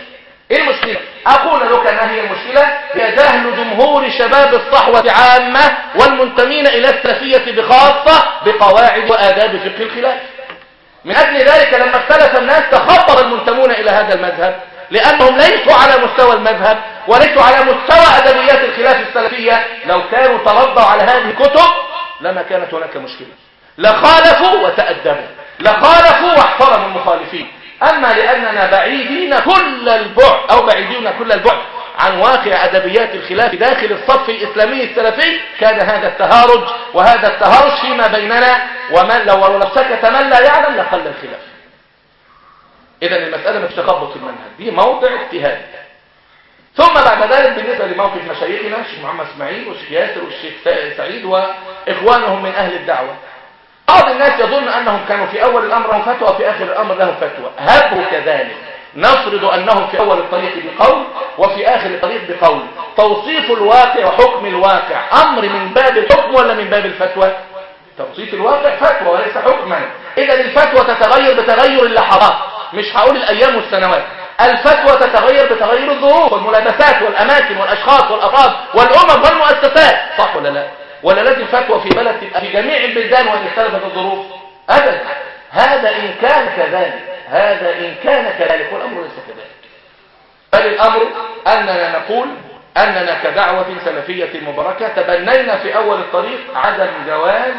إيه المشكلة؟ أقول لك ما هي المشكلة؟ هي جهل جمهور شباب الصحوة عامة والمنتمين إلى السلفية بخاصة بقواعد وآداب فقه الخلاف. من أجل ذلك لما اختلف الناس تخبر المنتمون إلى هذا المذهب لأنهم ليسوا على مستوى المذهب وليسوا على مستوى أدبيات الخلاف السلفية. لو كانوا تربوا على هذه الكتب لما كانت هناك مشكلة. لخالفوا وتأدبوا. لخالفوا واحترموا المخالفين. أما لأننا بعيدين كل البعد أو بعيدين كل البعد عن واقع أدبيات الخلاف داخل الصف الإسلامي السلفي كان هذا التهارج وهذا التهارج فيما بيننا ومن لو لو سكت من لا يعلم لقل الخلاف. إذا المسألة مش تخبط المنهج دي موضع اجتهاد. ثم بعد ذلك بالنسبة لموقف مشايخنا الشيخ محمد إسماعيل والشيخ ياسر والشيخ سعيد وإخوانهم من أهل الدعوة. بعض الناس يظن أنهم كانوا في أول الأمر لهم فتوى وفي آخر الأمر لهم فتوى. هبوا كذلك. نفرض أنهم في أول الطريق بقول وفي آخر الطريق بقول. توصيف الواقع وحكم الواقع. أمر من باب الحكم ولا من باب الفتوى؟ توصيف الواقع فتوى وليس حكما. إذا الفتوى تتغير بتغير اللحظات مش هقول الأيام والسنوات. الفتوى تتغير بتغير الظروف والملابسات والأماكن والأشخاص والأفراد والأمم والمؤسسات. صح ولا لا؟ ولا لازم فتوى في بلد في جميع البلدان وان اختلفت الظروف. ابدا. هذا إن كان كذلك. هذا إن كان كذلك والأمر ليس كذلك. بل الأمر أننا نقول أننا كدعوة سلفية مباركة تبنينا في أول الطريق عدم جواز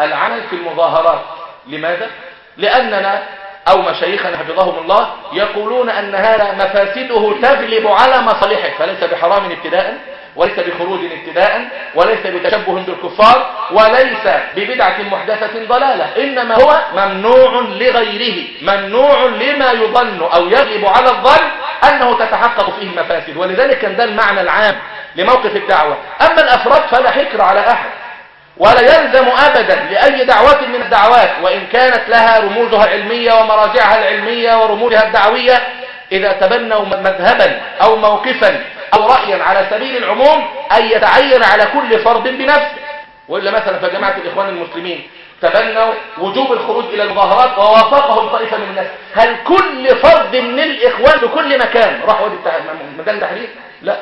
العمل في المظاهرات. لماذا؟ لأننا أو مشايخنا حفظهم الله يقولون أن هذا مفاسده تغلب على مصالحه فليس بحرام ابتداء. وليس بخروج ابتداء وليس بتشبه بالكفار وليس ببدعة محدثة ضلالة إنما هو ممنوع لغيره ممنوع لما يظن أو يغلب على الظن أنه تتحقق فيه المفاسد. ولذلك كان ده المعنى العام لموقف الدعوة. أما الأفراد فلا حكر على أحد ولا يلزم أبدا لأي دعوة من الدعوات وإن كانت لها رموزها العلمية ومراجعها العلمية ورموزها الدعوية إذا تبنوا مذهبا أو موقفا أو رأيا على سبيل العموم أن يتعين على كل فرد بنفسه. وإلا مثلا فجماعة الإخوان المسلمين تبنوا وجوب الخروج إلى المظاهرات ووافقهم طائفة من الناس. هل كل فرد من الإخوان في كل مكان؟ راح وادي ميدان تحرير؟ لا.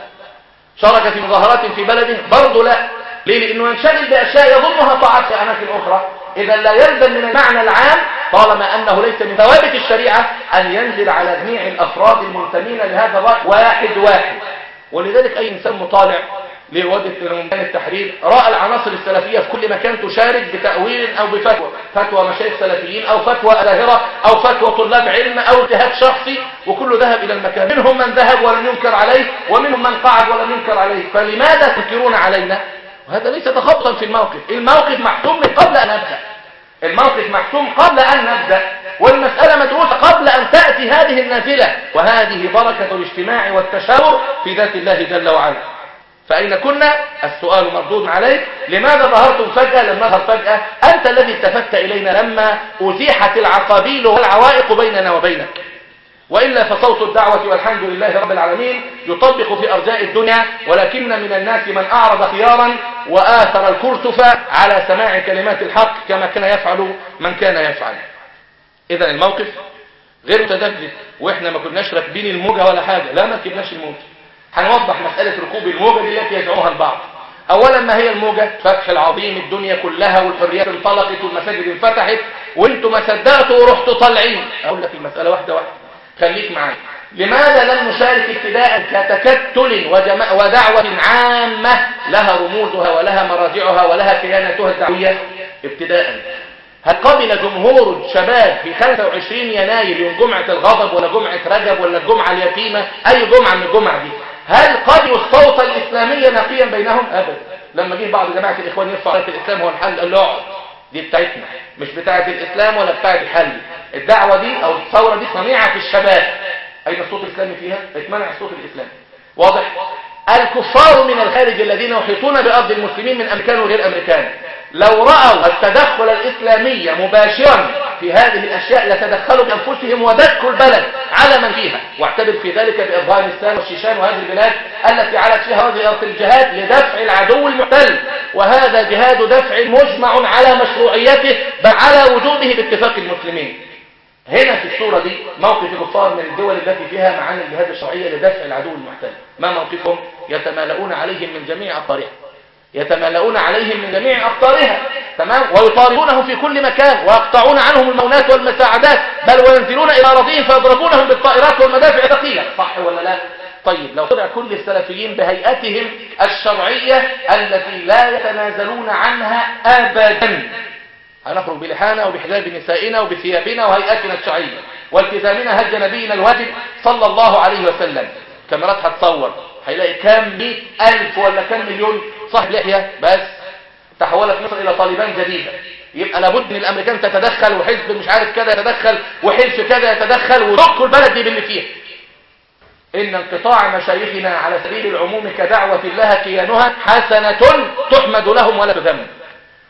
شارك في مظاهرات في بلده؟ برضه لا. ليه؟ لأنه ينشغل بأشياء يظنها طاعات في أماكن أخرى. إذا لا يلزم من المعنى العام طالما أنه ليس من ثوابت الشريعة أن ينزل على جميع الأفراد المنتمين لهذا الرأي واحد واحد. ولذلك أي إنسان مطالع لوجهة ميدان التحرير رأى العناصر السلفية في كل مكان تشارك بتأويل أو بفتوى فتوى مشايخ سلفيين أو فتوى ألاهرة أو فتوى طلاب علم أو اجتهاد شخصي وكل ذهب إلى المكان. منهم من ذهب ولم ينكر عليه ومنهم من قعد ولم ينكر عليه. فلماذا تنكرون علينا؟ وهذا ليس تخبطا في الموقف الموقف محتوم من قبل أن أبدأ. الموقف محسوم قبل أن نبدأ والمسألة مدروسة قبل أن تأتي هذه النازلة وهذه بركة الاجتماع والتشاور في ذات الله جل وعلا. فأين كنا السؤال مردود عليك لماذا ظهرتم فجأة لم نظهر فجأة؟ أنت الذي التفت إلينا لما أزيحت العقابيل والعوائق بيننا وبينك. وإلا فصوت الدعوة والحمد لله رب العالمين يطبق في أرجاء الدنيا ولكن من الناس من أعرض خيارا وآثر الكرتف على سماع كلمات الحق كما كان يفعل من كان يفعل. إذا الموقف غير متذبذب وإحنا ما كناش راكبين الموجة ولا حاجة. لا ما ركبناش الموجة. هنوضح مسألة ركوب الموجة دي التي يزعمها البعض. أولا ما هي الموجة؟ فتح العظيم الدنيا كلها والحريات انطلقت والمساجد انفتحت وأنتم ما صدقتوا ورحتوا طالعين. أقول لك المسألة واحدة واحدة. خليك معايا. لماذا لم نشارك ابتداء كتكتل. ودعوة عامة؟ لها رموزها ولها مراجعها ولها كيانتها الدعوية ابتداء. هل قبل جمهور الشباب في 25 يناير يوم جمعة الغضب ولا جمعة رجب ولا الجمعة اليتيمة؟ أي جمعة من الجمعة دي؟ هل قبلوا الصوت الإسلامي نقيا بينهم؟ أبدا. لما جه بعض جماعة الإخوان يرفع راية الإسلام هو الحل. قال له اقعد. دي بتاعتنا. مش بتاعة الإسلام ولا بتاعة الحل. الدعوة دي أو الثورة دي صنيعة الشباب. أين الصوت الإسلامي فيها؟ اتمنع الصوت الإسلامي واضح؟ الكفار من الخارج الذين يحيطون بأرض المسلمين من أمريكان وغير أمريكان. لو رأوا التدخل الإسلامي مباشرا في هذه الأشياء لتدخلوا بأنفسهم ودكوا البلد على من فيها. واعتبر في ذلك بأفغانستان والشيشان وهذه البلاد التي علت فيها هذه الجهاد لدفع العدو المحتل. وهذا جهاد دفع مجمع على مشروعيته بل على وجوده باتفاق المسلمين. هنا في الصورة دي موقف الكفار من الدول التي فيها معاني الجهاد الشرعية لدفع العدو المحتل. ما موقفهم؟ يتمالؤون عليهم من جميع أقطارها يتمالؤون عليهم من جميع أقطارها تمام؟ ويطاردونهم في كل مكان ويقطعون عنهم المونات والمساعدات بل وينزلون إلى أراضيهم فيضربونهم بالطائرات والمدافع الثقيلة. صح ولا لا؟ طيب لو طلع كل السلفيين بهيئتهم الشرعية التي لا يتنازلون عنها أبدا. هنخرج بلحانا وبحجاب نسائنا وبثيابنا وهيئتنا الشرعية والتزامنا هج نبينا الواجب صلى الله عليه وسلم. كاميرات هتصور هيلاقي كام مئة ألف ولا كام مليون صاحب لحية بس تحولت مصر إلى طالبان جديدة. يبقى لابد إن الأمريكان تتدخل وحزب مش عارف كذا يتدخل وحلف كذا يتدخل ودقوا البلد دي باللي فيها. إن انقطاع مشايخنا على سبيل العموم كدعوة لها كيانها حسنة تحمد لهم ولا تذم.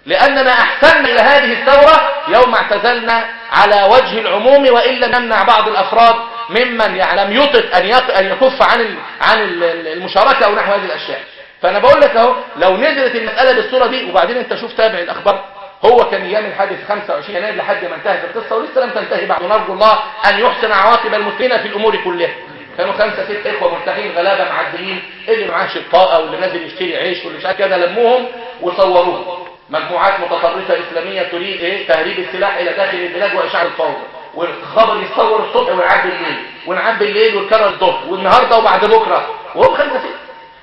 لأننا أحسننا إلى هذه الثورة يوم اعتزلنا على وجه العموم وإن لم نمنع بعض الأفراد ممن يعلم يطق أن أن يكف عن عن المشاركة أو نحو هذه الأشياء. فأنا بقول لك أهو لو نزلت المسألة بالصورة دي وبعدين أنت شوف تابع الأخبار هو كان أيام الحادث 25 يناير لحد ما انتهت القصة ولسه لم تنتهي بعد. ونرجو الله أن يحسن عواقب المسلمين في الأمور كلها. كانوا خمسة ست إخوة مرتاحين غلابة معدلين اللي معاه شقاء واللي نازل يشتري عيش واللي مش كده لموهم وصوروهم. مجموعات متطرفة إسلامية تريد إيه؟ تهريب السلاح إلى داخل البلاد وإشعال الفوضى. والخبر يتصور الصبح ويعبي الليل ونعبي الليل ويتكرر الظهر. والنهاردة وبعد بكرة. وهم ست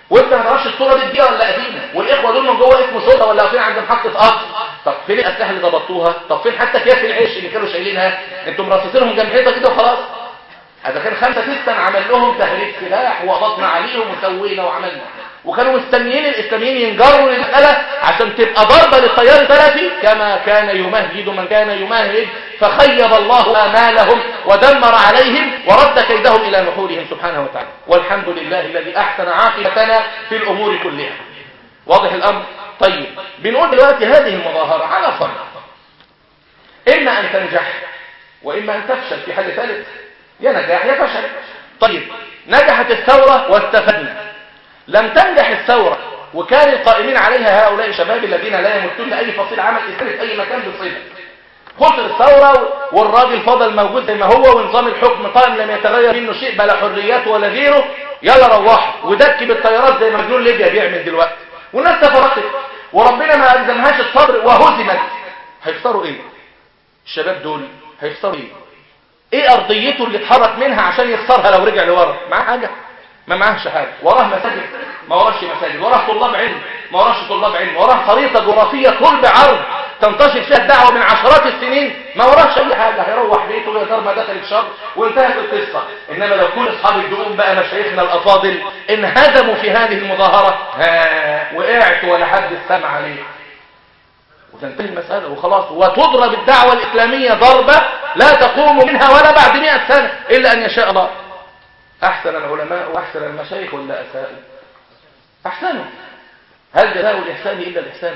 وانت ما تعرفش الصورة دي جديده ولا قديمة؟ والإخوة دول من جوه اسمه شرطه ولا واقفين عند محطة قطر طب فين الأسلحة اللي ضبطوها طب فين حتى اكياس العيش اللي كانوا شايلينها؟ أنتم مرصصينهم جنب حيطه كده وخلاص. هذا كان خمسة ستة عمل لهم تهريب سلاح وقبضنا عليهم وسوينا وعملنا. وكانوا مستنيين الإسلاميين ينجروا للمسألة عشان تبقى ضربة للتيار السلفي. كما كان يمهد من كان يمهد فخيب الله آمالهم ودمر عليهم ورد كيدهم إلى نحورهم سبحانه وتعالى. والحمد لله الذي أحسن عاقبتنا في الأمور كلها. واضح الأمر؟ طيب بنقول دلوقتي هذه المظاهرة على فرق إما أن تنجح وإما أن تفشل في حل ثالث يا نجاح يا فشل. طيب نجحت الثورة واستفدنا. لم تنجح الثورة وكان القائمين عليها هؤلاء الشباب الذين لا يمتون أي فصيل عمل إسلامي في أي مكان بصيبة خسر الثورة والراجل فضل موجود زي ما هو ونظام الحكم قائم لم يتغير منه شيء بلا حريات ولا غيره يلا روحوا ودك بالطيارات زي ما مجنون ليبيا بيعمل دلوقتي. والناس تفرقت. وربنا ما ألزمهاش الصبر وهزمت. هيخسروا إيه؟ الشباب دول هيخسروا إيه؟ إيه أرضيته اللي اتحرك منها عشان يخسرها لو رجع لورا؟ معاه حاجة؟ ما معاهش حاجة وراه مساجد ما وراش مساجد وراه طلاب علم ما وراش طلاب علم وراه خريطة جغرافية طول بعرض تنتشر فيها الدعوة من عشرات السنين ما وراش اي حاجة هيروح بيته ويدار ما دخل الشر وانتهت القصة. إنما لو كل اصحاب الدقوم بقى مشايخنا الأفاضل انهزموا في هذه المظاهرة وقعت ولا حد استمع عليه وتنتهي المسألة وخلاص. وتضرب الدعوة الإسلامية ضربة لا تقوم منها ولا بعد مئة سنة إلا أن يشاء الله. أحسن العلماء وأحسن المشايخ ولا أساءوا أحسنوا. هل جزاء الإحسان إلا الإحسان؟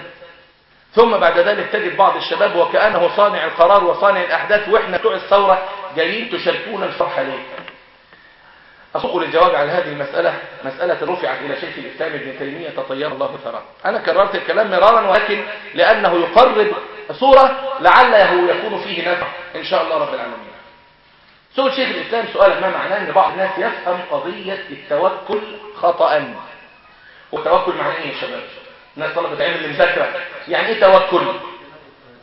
ثم بعد ذلك تجد بعض الشباب وكأنه صانع القرار وصانع الأحداث وإحنا بتوع الثورة جايين تشاركونا الفرحة ليه أسوق للجواب على هذه المسألة. مسألة رفعت إلى شيخ الإسلام ابن تيمية تطير الله ثراه. أنا كررت الكلام مرارا ولكن لأنه يقرب صورة لعله يكون فيه نفع إن شاء الله رب العالمين. سؤال شيخ الإسلام سؤال ما معناه أن بعض الناس يفهم قضية التوكل خطأ؟ والتوكل معناه إيه يا شباب؟ الناس طلبة علم المذاكرة. يعني إيه توكل؟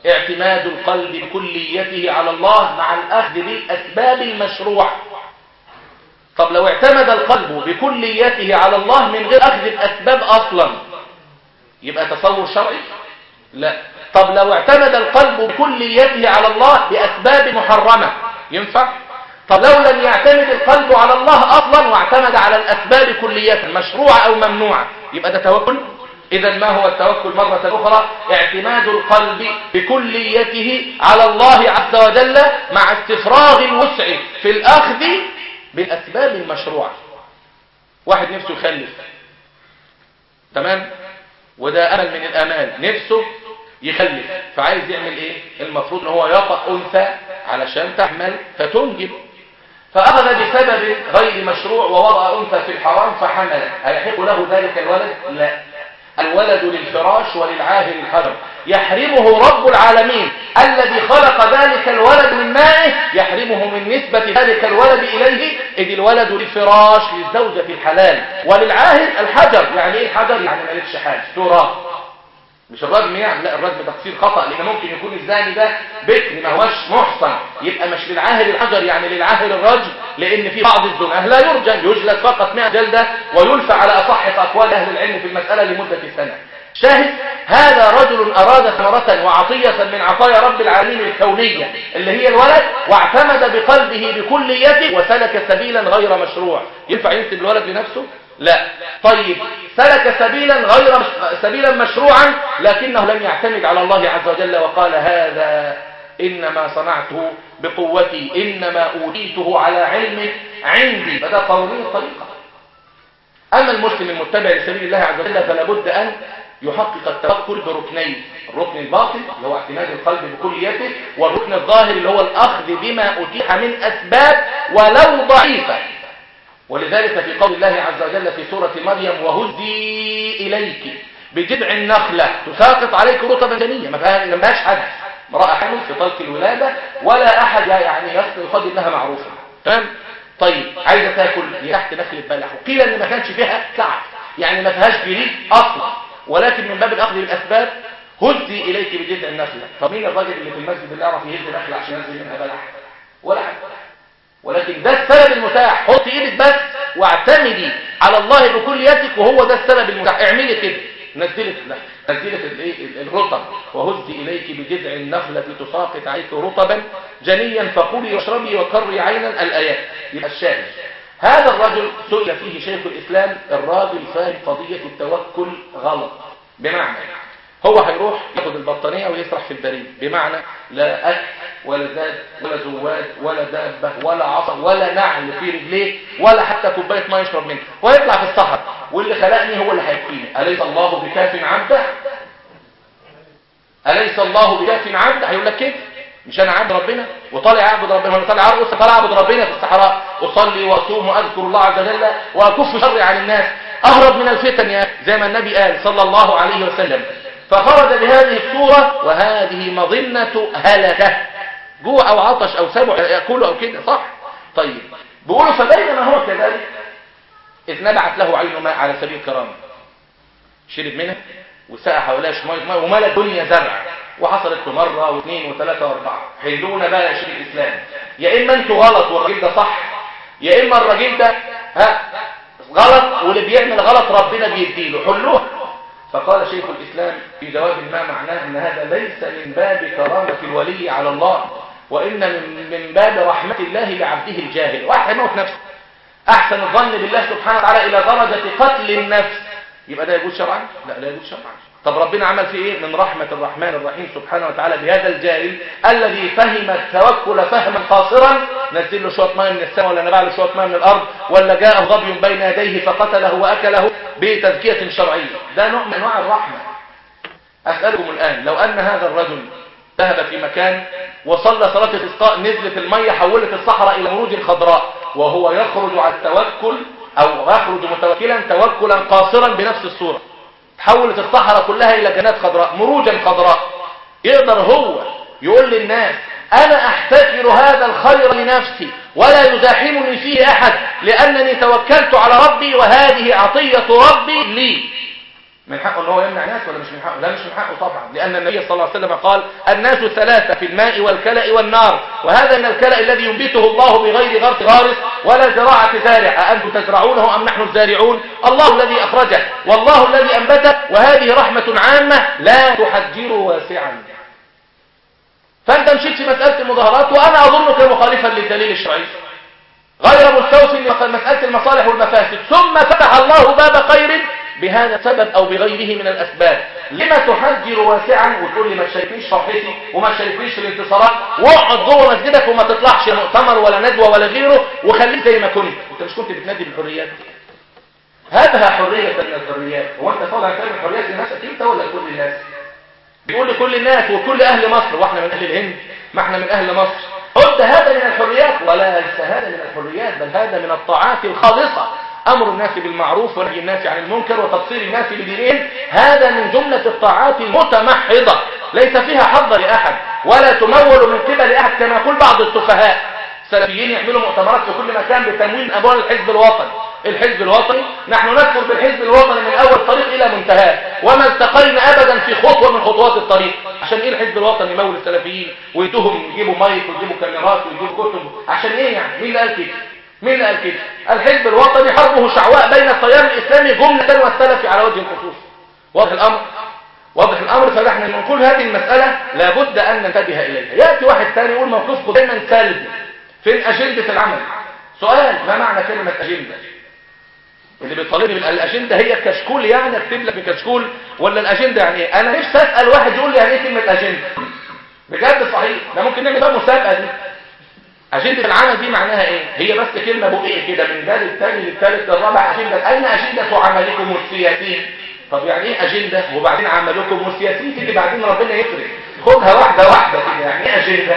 اعتماد القلب بكليته على الله مع الأخذ بالأسباب المشروعة. طب لو اعتمد القلب بكليته على الله من غير أخذ الأسباب أصلا يبقى تصور شرعي؟ لا. طب لو اعتمد القلب بكليته على الله بأسباب محرمة ينفع؟ طب لو لم يعتمد القلب على الله أصلا واعتمد على الأسباب كلية مشروعة أو ممنوعة يبقى ده توكل؟ إذا ما هو التوكل مرة أخرى؟ اعتماد القلب بكليته على الله عز وجل مع استفراغ الوسع في الأخذ بالأسباب المشروعة. واحد نفسه يخلف. تمام؟ وده أمل من الأمال. نفسه يخلف. فعايز يعمل إيه؟ المفروض إن هو يطأ أنثى علشان تحمل فتنجب. فأخذ بسبب غير مشروع ووضع أنثى في الحرام فحمل. هيحق له ذلك الولد؟ لا. الولد للفراش وللعاهر الحجر يحرمه رب العالمين. الذي خلق ذلك الولد من مائه يحرمه من نسبة ذلك الولد إليه. إذ الولد للفراش للزوجة الحلال. وللعاهر الحجر. يعني إيه الحجر؟ يعني مالكش حاجة. تراب. مش الرجم يعني لا الرجم تقصير خطأ لأن ممكن يكون الزاني ده بكر ما هوش محصن. يبقى مش للعاهر الحجر يعني للعاهر الرجم لأن في بعض الزناه لا يرجم يجلد فقط 100 جلدة ويلفى على أصح أقوال أهل العلم في المسألة لمدة سنة شاهد هذا رجل أراد ثمرة وعطية من عطايا رب العالمين الكونية اللي هي الولد واعتمد بقلبه بكليته وسلك سبيلا غير مشروع. ينفع ينسب الولد لنفسه؟ لا. طيب سلك سبيلا غير. سبيلا مشروعا لكنه لم يعتمد على الله عز وجل وقال هذا إنما صنعته بقوتي إنما أوتيته على علم عندي. فده قولي الطريقة أما المسلم المتبع لسبيل الله عز وجل فلا بد أن يحقق التوكل بركنين الركن الباطن اللي هو اعتماد القلب بكليته والركن الظاهر اللي هو الأخذ بما أتيح من أسباب ولو ضعيفة. ولذلك في قول الله عز وجل في سورة مريم وهدي إليك بجذع النخلة. تساقط عليك رطبا جنية ما فيهاش حد امرأة حامل في طلق الولادة ولا أحد يعني يقضي لها معروفة. تمام؟ طيب عايزة تاكل؟ تحت نخلة بلح وقيل إن ما كانش فيها سعف يعني ما فيهاش جريد أصلا. ولكن من باب الاخذ بالاسباب هدي إليك بجذع النخلة. طب مين الراجل اللي في المسجد اللي يعرف يهز النخلة عشان ينزل منها بلح ولا حد. ولكن ده السبب المتاح. حط إيدك بس واعتمدي على الله بكليتك وهو ده السبب المتاح. اعملي كده. نزلت نزلت الرطب. وهزي إليك بجذع النخلة تساقط عليك رطبا جنيا فقولي واشربي وقري عينا الآيات. يبقى الشاهد. هذا الرجل سئل فيه شيخ الإسلام الراجل فاهم قضية التوكل غلط. بمعنى هو هيروح ياخد البطانية ويسرح في البريد. بمعنى لا أكل ولا زاد ولا زواد ولا دابة ولا عصا ولا نعل في رجليه ولا حتى كوباية ما يشرب منها. ويطلع في الصحراء واللي خلقني هو اللي هيبكيني أليس الله بكاف عبده؟ أليس الله بكاف عبده؟ هيقول لك كده. مش أنا عبد ربنا؟ وطالع أعبد ربنا. وأنا طالع أرقص طالع أعبد ربنا في الصحراء. أصلي وأصوم وأذكر الله عز وجل وأكف شري عن الناس. أهرب من الفتن يا زي ما النبي قال صلى الله عليه وسلم. فخرج بهذه الصورة وهذه مظنة هلكة. جوع أو عطش أو سبع يأكله أو كده صح؟ طيب. بيقولوا فبينما هو كذلك إذ نبعت له عين ماء على سبيل الكرامة. شرب منها وسقى حواليها شمية ماء وملى الدنيا زرع. وحصلت مرة واثنين وثلاثة وأربعة. حلونا بقى يا شيخ الإسلام. يا إما أنتوا غلط والراجل ده صح يا إما الراجل ده ها غلط واللي بيعمل غلط ربنا بيديله. حلوها. فقال شيخ الإسلام في جواب ما معناه أن هذا ليس من باب كرامة الولي على الله وإن من, باب رحمة الله لعبده الجاهل. واحد يموت نفسه. أحسن الظن بالله سبحانه وتعالى إلى درجة قتل النفس. يبقى ده يجوز شرعا؟ لا لا يجوز شرعا. طب ربنا عمل فيه إيه؟ من رحمة الرحمن الرحيم سبحانه وتعالى بهذا الجاهل الذي فهم التوكل فهما قاصرا نزل له شوية ماء من السماء ولا نبع له شوية ماء من الأرض ولا جاء ظبي بين يديه فقتله وأكله بتزكية شرعية. ده نوع من أنواع الرحمة. أسألكم الآن لو أن هذا الرجل ذهب في مكان وصلى صلاة الاستسقاء نزلت المية حولت الصحراء إلى مروج خضراء وهو يخرج على التوكل أو يخرج متوكلا توكلا قاصرا بنفس الصورة. تحولت الصحراء كلها إلى جنات خضراء مروجا خضراء. يقدر هو يقول للناس أنا احتكر هذا الخير لنفسي ولا يزاحمني فيه أحد لأنني توكلت على ربي وهذه عطية ربي لي. من حقه إن هو يمنع ناس ولا مش من حقه؟ لا مش من حقه طبعا لأن النبي صلى الله عليه وسلم قال الناس ثلاثة في الماء والكلأ والنار وهذا من الكلأ الذي ينبته الله بغير غرس غارس ولا زراعة زارع أأنتم تزرعونه أم نحن الزارعون؟ الله الذي أخرجه والله الذي أنبته وهذه رحمة عامة لا تحجر واسعا. فأنت مشيت في مسألة المظاهرات وأنا أظنك مخالفا للدليل الشرعي. غير مستوفي مسألة المصالح والمفاسد ثم فتح الله باب خير بهذا السبب أو بغيره من الأسباب. لما تحجر واسعا وتقول لي ما تشاركنيش فرحتي وما في الانتصارات واقعد جوه مسجدك وما تطلعش مؤتمر ولا ندوة ولا غيره وخليك زي ما كنت. أنت مش كنت بتنادي بالحريات؟ هذها حرية من الحريات. هو أنت طالع تعمل حريات لنفسك انت ولا لكل الناس. بيقول لكل الناس وكل أهل مصر وإحنا من أهل الهند ما إحنا من أهل مصر. قلت هذا من الحريات ولا ليس هذا من الحريات بل هذا من الطاعات الخالصة. أمر الناس بالمعروف ونهي الناس عن المنكر وتبصير الناس بدينهم. هذا من جملة الطاعات المتمحضة. ليس فيها حظ لأحد ولا تمول من قبل أحد كما يقول بعض السفهاء. السلفيين يعملوا مؤتمرات في كل مكان بتمويل أموال الحزب الوطني. الحزب الوطني نحن نذكر بالحزب الوطني من أول الطريق إلى منتهاه وما التقينا أبدا في خطوة من خطوات الطريق. عشان إيه الحزب الوطني يمول السلفيين؟ ويدوهم يجيبوا مايك ويجيبوا كاميرات ويجيبوا كتب. عشان إيه يعني؟ مين اللي قال كده؟ مين قال كده؟ الحزب الوطني حربه شعواء بين التيار الإسلامي جملة والسلفي على وجه الخصوص. واضح الأمر؟ واضح الأمر؟ فنحن نقول هذه المسألة لابد أن ننتبه إليها. يأتي واحد ثاني يقول موقفكم دايما سلبي فين أجندة العمل؟ سؤال ما معنى كلمة أجندة؟ اللي بيطالبني بالأجندة هي كشكول يعني اكتب لك بكشكول ولا الأجندة يعني إيه؟ أنا نفسي اسأل واحد يقول لي يعني إيه كلمة أجندة؟ بجد صحيح. ده ممكن نعمل بقى مسابقة دي. أجندة العمل دي معناها إيه؟ هي بس كلمة بقية كده من ده للثاني للثالث للرابع. أجندة أين أجندة عملكم السياسي طب يعني إيه أجندة؟ وبعدين عملكم السياسي تيجي بعدين ربنا يفرق. خدها واحدة واحدة كده. يعني إيه أجندة؟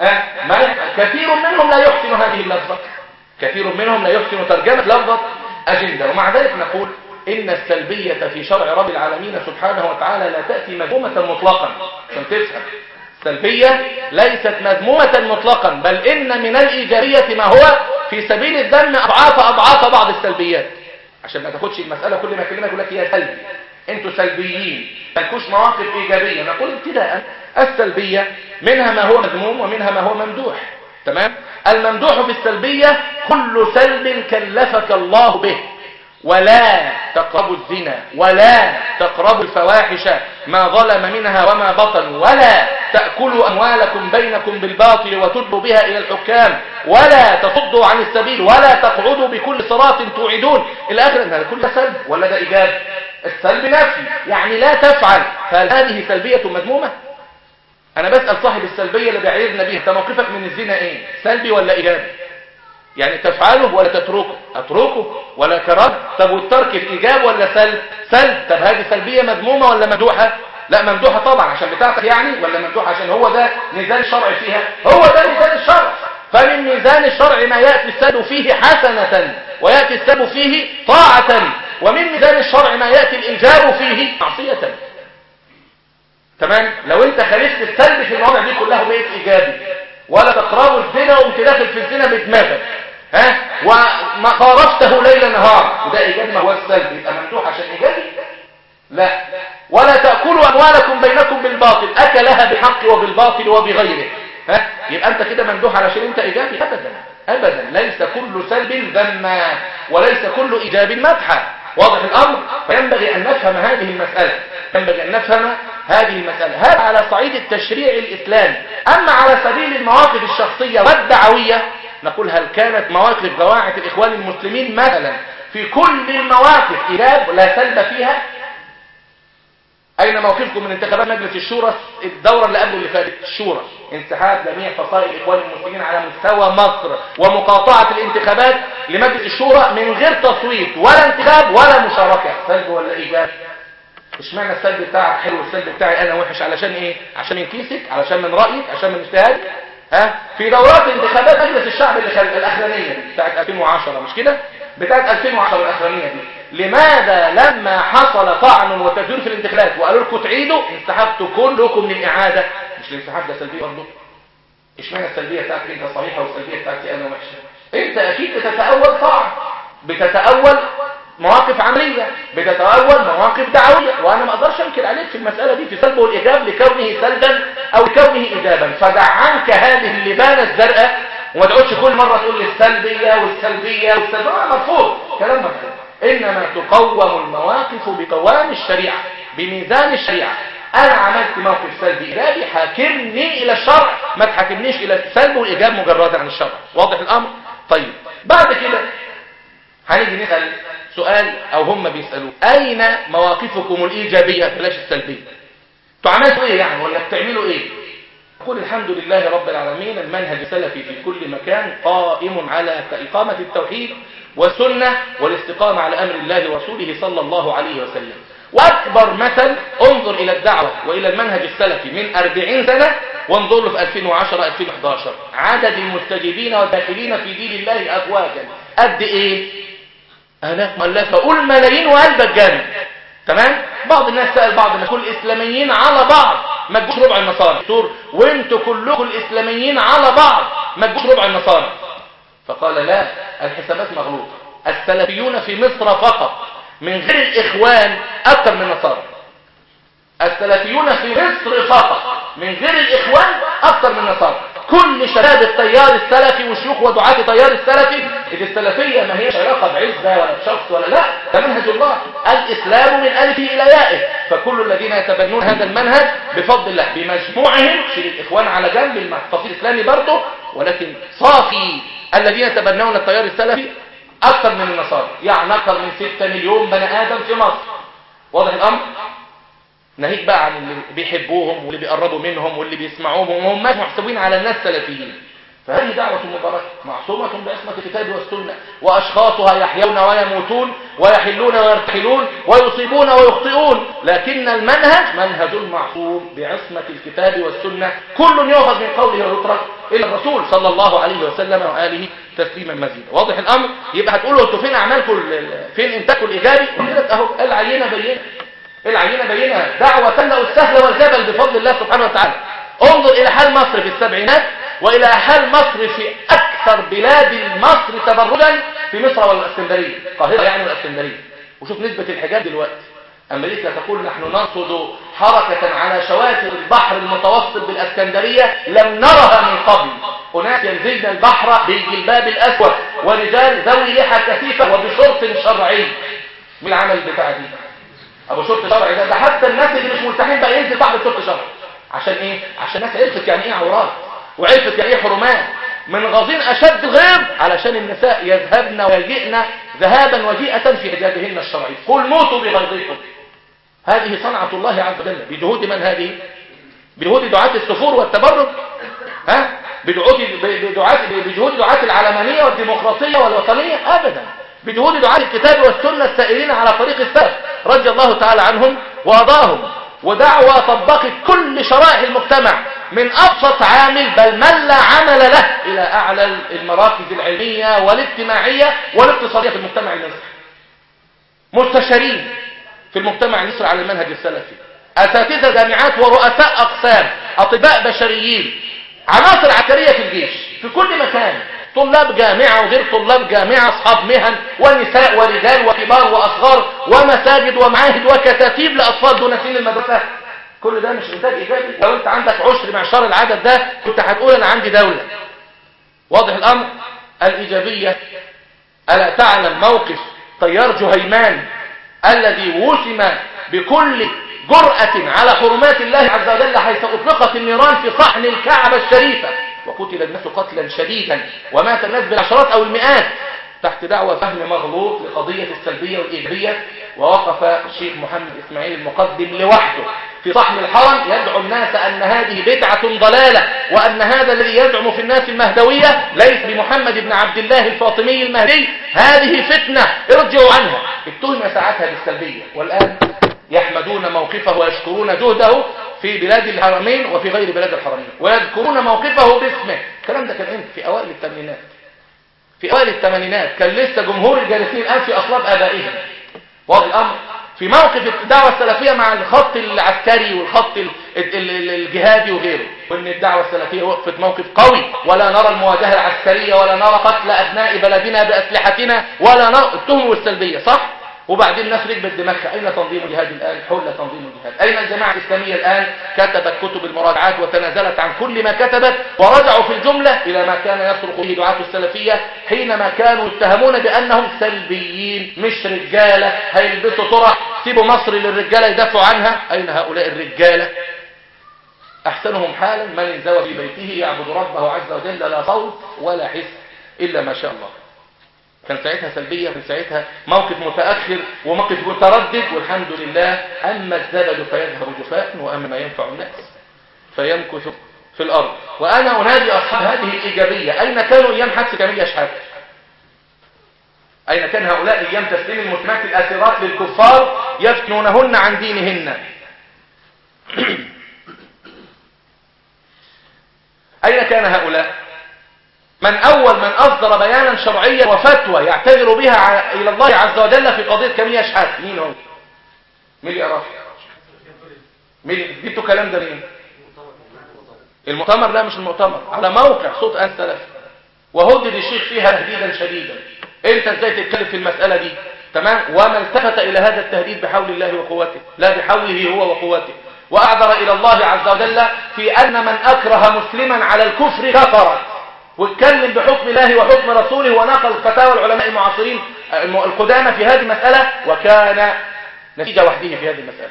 أه؟ ما كثير منهم لا يحسن هذه اللفظة. كثير منهم لا يحسن ترجمة لفظة أجندة. ومع ذلك نقول إن السلبية في شرع رب العالمين سبحانه وتعالى لا تأتي مذمومة مطلقا. عشان تفهم. السلبية ليست مذمومة مطلقا بل إن من الإيجابية ما هو في سبيل الذم أضعاف أضعاف بعض السلبيات. عشان ما تاخدش المسألة كل ما كلمة يقول لك هي سلبي. أنتوا سلبيين. مالكوش مواقف إيجابية. نقول ابتداء السلبية منها ما هو مذموم ومنها ما هو ممدوح. تمام؟ الممدوح بالسلبية كل سلب كلفك الله به. ولا تقربوا الزنا ولا تقربوا الفواحش ما ظلم منها وما بطن ولا تأكلوا أموالكم بينكم بالباطل وتدلوا بها إلى الحكام ولا تصدوا عن السبيل ولا تقعدوا بكل صراط توعدون. إلى آخر أن هذا كل سلب. ولا ده إيجاب. السلب نفي يعني لا تفعل. فهذه سلبية مذمومة؟ أنا بسأل صاحب السلبية اللي بيعيرنا بيها. أنت موقفك من الزنا إيه؟ سلبي ولا إيجابي؟ يعني تفعله ولا تتركه؟ أتركه ولا كرام طب والترك الإيجاب ولا سلب؟ سلب. طب هذه سلبية مذمومة ولا ممدوحة؟ لا ممدوحة طبعا عشان بتاعتك يعني ولا ممدوحة؟ عشان هو ده ميزان الشرع فيها. هو ده ميزان الشرع. فمن ميزان الشرع ما يأتي السلب فيه حسنة ويأتي السلب فيه طاعة. ومن ميزان الشرع ما يأتي الايجاب فيه معصية. تمام؟ لو انت خالفت السلب في المواضع دي كلها بقيت إيجابي ولا تقربوا الزنا وانت داخل في الزنا بدماغك. ها؟ وما خالفته ليل نهار. وده ايجابي ما هو السلبي يبقى ممدوح عشان ايجابي لا. ولا تأكلوا أموالكم بينكم بالباطل. أكلها بالحق وبالباطل وبغيره. ها؟ يبقى أنت كده ممدوح علشان أنت إيجابي. ابدا. ابدا. ليس كل سلب ذما وليس كل إيجاب مدحا واضح الأمر؟ فينبغي أن نفهم هذه المسألة. ينبغي أن نفهم هذه المسألة. هذا على صعيد التشريع الإسلامي. أما على سبيل المواقف الشخصية والدعوية نقول هل كانت مواقف جماعة الإخوان المسلمين مثلا في كل المواقف إيجاب لا سلب فيها؟ أين موقفكم من انتخابات مجلس الشورى الدورة اللي قبل اللي فاتت؟ الشورى. انسحاب جميع فصائل الإخوان المسلمين على مستوى مصر ومقاطعة الانتخابات لمجلس الشورى من غير تصويت ولا انتخاب ولا مشاركة. سلب ولا إيجاب؟ اشمعنى السلب بتاعك حلو والسلب بتاعي أنا وحش علشان إيه؟ عشان من كيسك؟ علشان من رأيك؟ عشان من اجتهادك؟ ها؟ في دورات انتخابات مجلس الشعب اللي. الأخرانية. بتاعت 2010 مش كده؟ بتاعت 2010 الأخرانية دي. لماذا لما حصل طعن وتزوير في الانتخابات وقالوا لكم تعيدوا انسحبتوا كلكم للاعاده مش الانسحاب ده سلبية برضه؟ إشمعنى السلبية بتاعتك أنت صحيحة والسلبية بتاعتي أنا وحشة؟ أنت أكيد بتتأول طعن. بتتأول مواقف عملية بتتأول مواقف دعوية. وأنا ما أقدرش أنكر عليك في المسألة دي في سلب والإيجاب لكونه سلبا أو كونه إيجابا. فدع عنك هذه اللبانة الزرقاء. وما تقعدش كل مرة تقول لي السلبية والسلبية والسلبية. مرفوض كلام مرفوض إنما تقوم المواقف بقوام الشريعة بميزان الشريعة. أنا عملت موقف سلبي إيجابي حاكمني إلى الشرع. ما تحاكمنيش إلى السلب والإيجاب مجردا عن الشرع. واضح الأمر؟ طيب. بعد كده هنيجي نسأل سؤال أو هم بيسألوا أين مواقفكم الإيجابية؟ بلاش السلبية. أنتوا عملتوا إيه يعني؟ ولا بتعملوا إيه؟ قل الحمد لله رب العالمين المنهج السلفي في كل مكان قائم على إقامة التوحيد والسنة والاستقامة على أمر الله ورسوله صلى الله عليه وسلم. وأكبر مثل انظر إلى الدعوة وإلى المنهج السلفي من 40 سنة وانظر له في 2010 2011 عدد المستجيبين والداخلين في دين الله افواجا. قد إيه؟ آلاف مؤلفة قول ملايين وقلبك جامد تمام؟ بعض الناس سأل بعض ما كل الإسلاميين على بعض. ما تجوش ربع النصارى. دكتور وأنتوا كلكم الإسلاميين على بعض. ما تجوش ربع النصارى. فقال لا الحسابات مغلوطة. السلفيون في مصر فقط من غير الإخوان أكثر من النصارى. السلفيون في مصر فقط من غير الإخوان أكثر من النصارى. كل شباب التيار السلفي وشيوخ ودعاة التيار السلفي السلفية ما هيش علاقة بعزة ولا بشخص ولا لا ده منهج الله. الإسلام من ألفه إلى يائه فكل الذين يتبنون هذا المنهج بفضل الله بمجموعهم شيل الإخوان على جنب التفصيل الإسلامي برضه. ولكن صافي الذين يتبنون التيار السلفي أكثر من النصارى. يعني أكثر من 6 مليون بني آدم في مصر. واضح الأمر؟ ناهيك بقى عن اللي بيحبوهم واللي بيقربوا منهم واللي بيسمعوهم وهم محسوبين على الناس سلفيين. فهذه دعوة مباركة. معصومة باسمة الكتاب والسنة. وأشخاصها يحيون ويموتون ويحلون ويرتحلون ويصيبون ويخطئون. لكن المنهج منهج معصوم بعصمة الكتاب والسنة. كل يؤخذ من قوله ويترك إلا الرسول صلى الله عليه وسلم وآله تسليما مزيدا. واضح الأمر؟ يبقى هتقولوا أنتوا فين أعمالكم؟ فين إنتاجكم الإيجابي؟ قلت أهو العينة بينة. العينة بينها. دعوة تملأ السهل والجبل بفضل الله سبحانه وتعالى. انظر إلى حال مصر في السبعينات وإلى حال مصر في أكثر بلاد مصر تبرجا في مصر والإسكندرية. القاهرة يعني والإسكندرية. وشوف نسبة الحجاب دلوقتي. أمريكا تقول نحن نرصد حركة على شواطئ البحر المتوسط بالإسكندرية لم نرها من قبل. هناك ينزلن البحر بالجلباب الأسود ورجال ذوي لحى كثيفة وبشرط شرعي. من العمل بتاع دي. أبو شرط شرعي. ده, حتى الناس اللي مش ملتحين بقى ينزل صاحب شرط شرعي. عشان إيه؟ عشان الناس عرفت يعني إيه عورات وعرفت يعني إيه حرمات من غاظين أشد الغيظ علشان النساء يذهبن ويجئن ذهابا وجيئة في حجابهن الشرعي. قل موتوا بغيظكم هذه صنعة الله عز وجل. بجهود من هذه؟ بجهود دعاة السفور والتبرج؟ ها؟ بجهود دعاة العلمانية والديمقراطية والوطنية؟ ابدا. بجهود دعاة الكتاب والسنة السائرين على طريق السلف رضي الله تعالى عنهم وأضاهم ودعوة طبقت كل شرائح المجتمع من أبسط عامل بل من لا عمل له إلى أعلى المراكز العلمية والاجتماعية والاقتصادية في المجتمع المصري. مستشارين في المجتمع المصري على المنهج السلفي. أساتذة جامعات ورؤساء أقسام أطباء بشريين عناصر عسكرية في الجيش في كل مكان. طلاب جامعة وغير طلاب جامعة أصحاب مهن ونساء ورجال وكبار وأصغار ومساجد ومعاهد وكتاتيب لأطفال دون سن المدرسة. كل ده مش إنتاج إيجابي. لو أنت عندك عشر معشار العدد ده كنت هتقول أنا عندي دولة. واضح الأمر؟ الإيجابية ألا تعلم موقف طيار جهيمان الذي وسم بكل جرأة على حرمات الله عز وجل حيث أطلقت النيران في صحن الكعبة الشريفة؟ وقتل الناس قتلا شديدا ومات الناس بالعشرات أو المئات تحت دعوة فهم مغلوط لقضية السلبية والإيجابية ووقف الشيخ محمد إسماعيل المقدم لوحده في صحن الحرم يدعو الناس أن هذه بدعة ضلالة وأن هذا الذي يزعم في الناس المهدوية ليس بمحمد بن عبد الله الفاطمي المهدي. هذه فتنة ارجعوا عنها. اتهم ساعتها بالسلبية. والآن يحمدون موقفه ويشكرون جهده. في بلاد الحرمين وفي غير بلاد الحرمين. ويذكرون موقفه باسمه. الكلام ده كان في أوائل الثمانينات. في أوائل الثمانينات. كان لسه جمهور الجالسين الآن في أصلاب آبائهم. واضح الأمر. في موقف الدعوة السلفية مع الخط العسكري والخط ال- ال- ال- الجهادي وغيره. وإن الدعوة السلفية وقفت موقف قوي. ولا نرى المواجهة العسكرية ولا نرى قتل أبناء بلدنا بأسلحتنا ولا نرى التهم والسلبية صح؟ وبعدين الناس ركبت دماغها. أين تنظيم الجهاد الآن؟ حول تنظيم الجهاد. أين الجماعة الإسلامية الآن؟ كتبت كتب المراجعات وتنازلت عن كل ما كتبت ورجعوا في الجملة إلى ما كان يصرخ به دعاة السلفية حينما كانوا يتهمون بأنهم سلبيين مش رجالة هيلبسوا طرح سيبوا مصر للرجالة يدافعوا عنها. أين هؤلاء الرجالة أحسنهم حالا. من انزوى في بيته يعبد ربه عز وجل لا صوت ولا حس إلا ما شاء الله. كان ساعتها سلبية كان ساعتها موقف متأخر وموقف متردد. والحمد لله أما الزبد فيذهب جفاء وأما ما ينفع الناس فيمكث في الأرض. وأنا أنادي أصحاب هذه الإيجابية أين كانوا أيام حادث كمية شحات أين كان هؤلاء أيام تسليم المسلمات الأسيرات للكفار يفتنونهن عن دينهن؟ أين كان هؤلاء؟ من أول من أصدر بيانا شرعيا وفتوى يعتذر بها إلى الله عز وجل في قضية كمية شحات مين هو؟ مين يعرف مين؟ جبتوا كلام ده مين المؤتمر؟ لا مش المؤتمر على موقع صوت آن سلف وهدد الشيخ فيها تهديدا شديدا. أنت إزاي تتكلم في المسألة دي؟ تمام؟ وما التفت إلى هذا التهديد بحول الله وقوته. لا بحوله هو وقوته. وأعذر إلى الله عز وجل في أن من أكره مسلما على الكفر كفر. واتكلم بحكم الله وحكم رسوله ونقل فتاوى العلماء المعاصرين الم- القدامى في هذه المسألة وكان نتيجة وحده في هذه المسألة.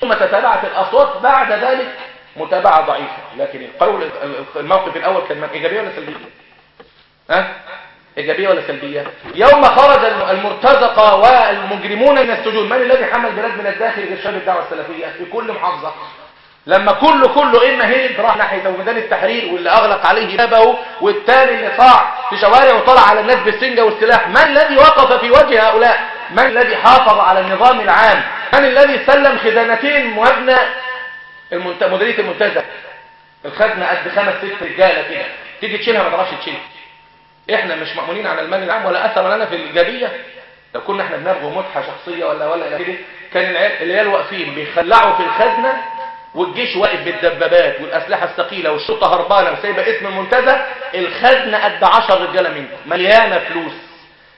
ثم تتابعت الأصوات بعد ذلك متابعة ضعيفة لكن القول الموقف الأول كان إيجابية ولا سلبية؟ ها؟ إيجابية ولا سلبية؟ يوم خرج المرتزقة والمجرمون من السجون من الذي حمل البلاد من الداخل إرشاد الدعوة السلفية؟ في كل محافظة. لما كله كله إما هرب راح ناحية ميدان التحرير واللي أغلق عليه بابه والتاني اللي طاع في شوارع وطلع على الناس بالسنجة والسلاح من الذي وقف في وجه هؤلاء؟ من الذي حافظ على النظام العام؟ من الذي سلم خزانتين مبنى المنت... مديرية المنتزه؟ الخزنة قد خمس ست رجالة كده. تيجي تشيلها ما تعرفش تشيلها إحنا مش مأمونين على المال العام ولا أثر لنا في الإيجابية. لو كنا إحنا بنرجو متحه شخصية ولا ولا كده كان العيال واقفين بيخلعوا في الخزنة والجيش واقف بالدبابات والأسلحة الثقيلة والشرطة هربانة وسايبة اسم المنتزه الخزنة قد 10 رجالة منكم. مليانة فلوس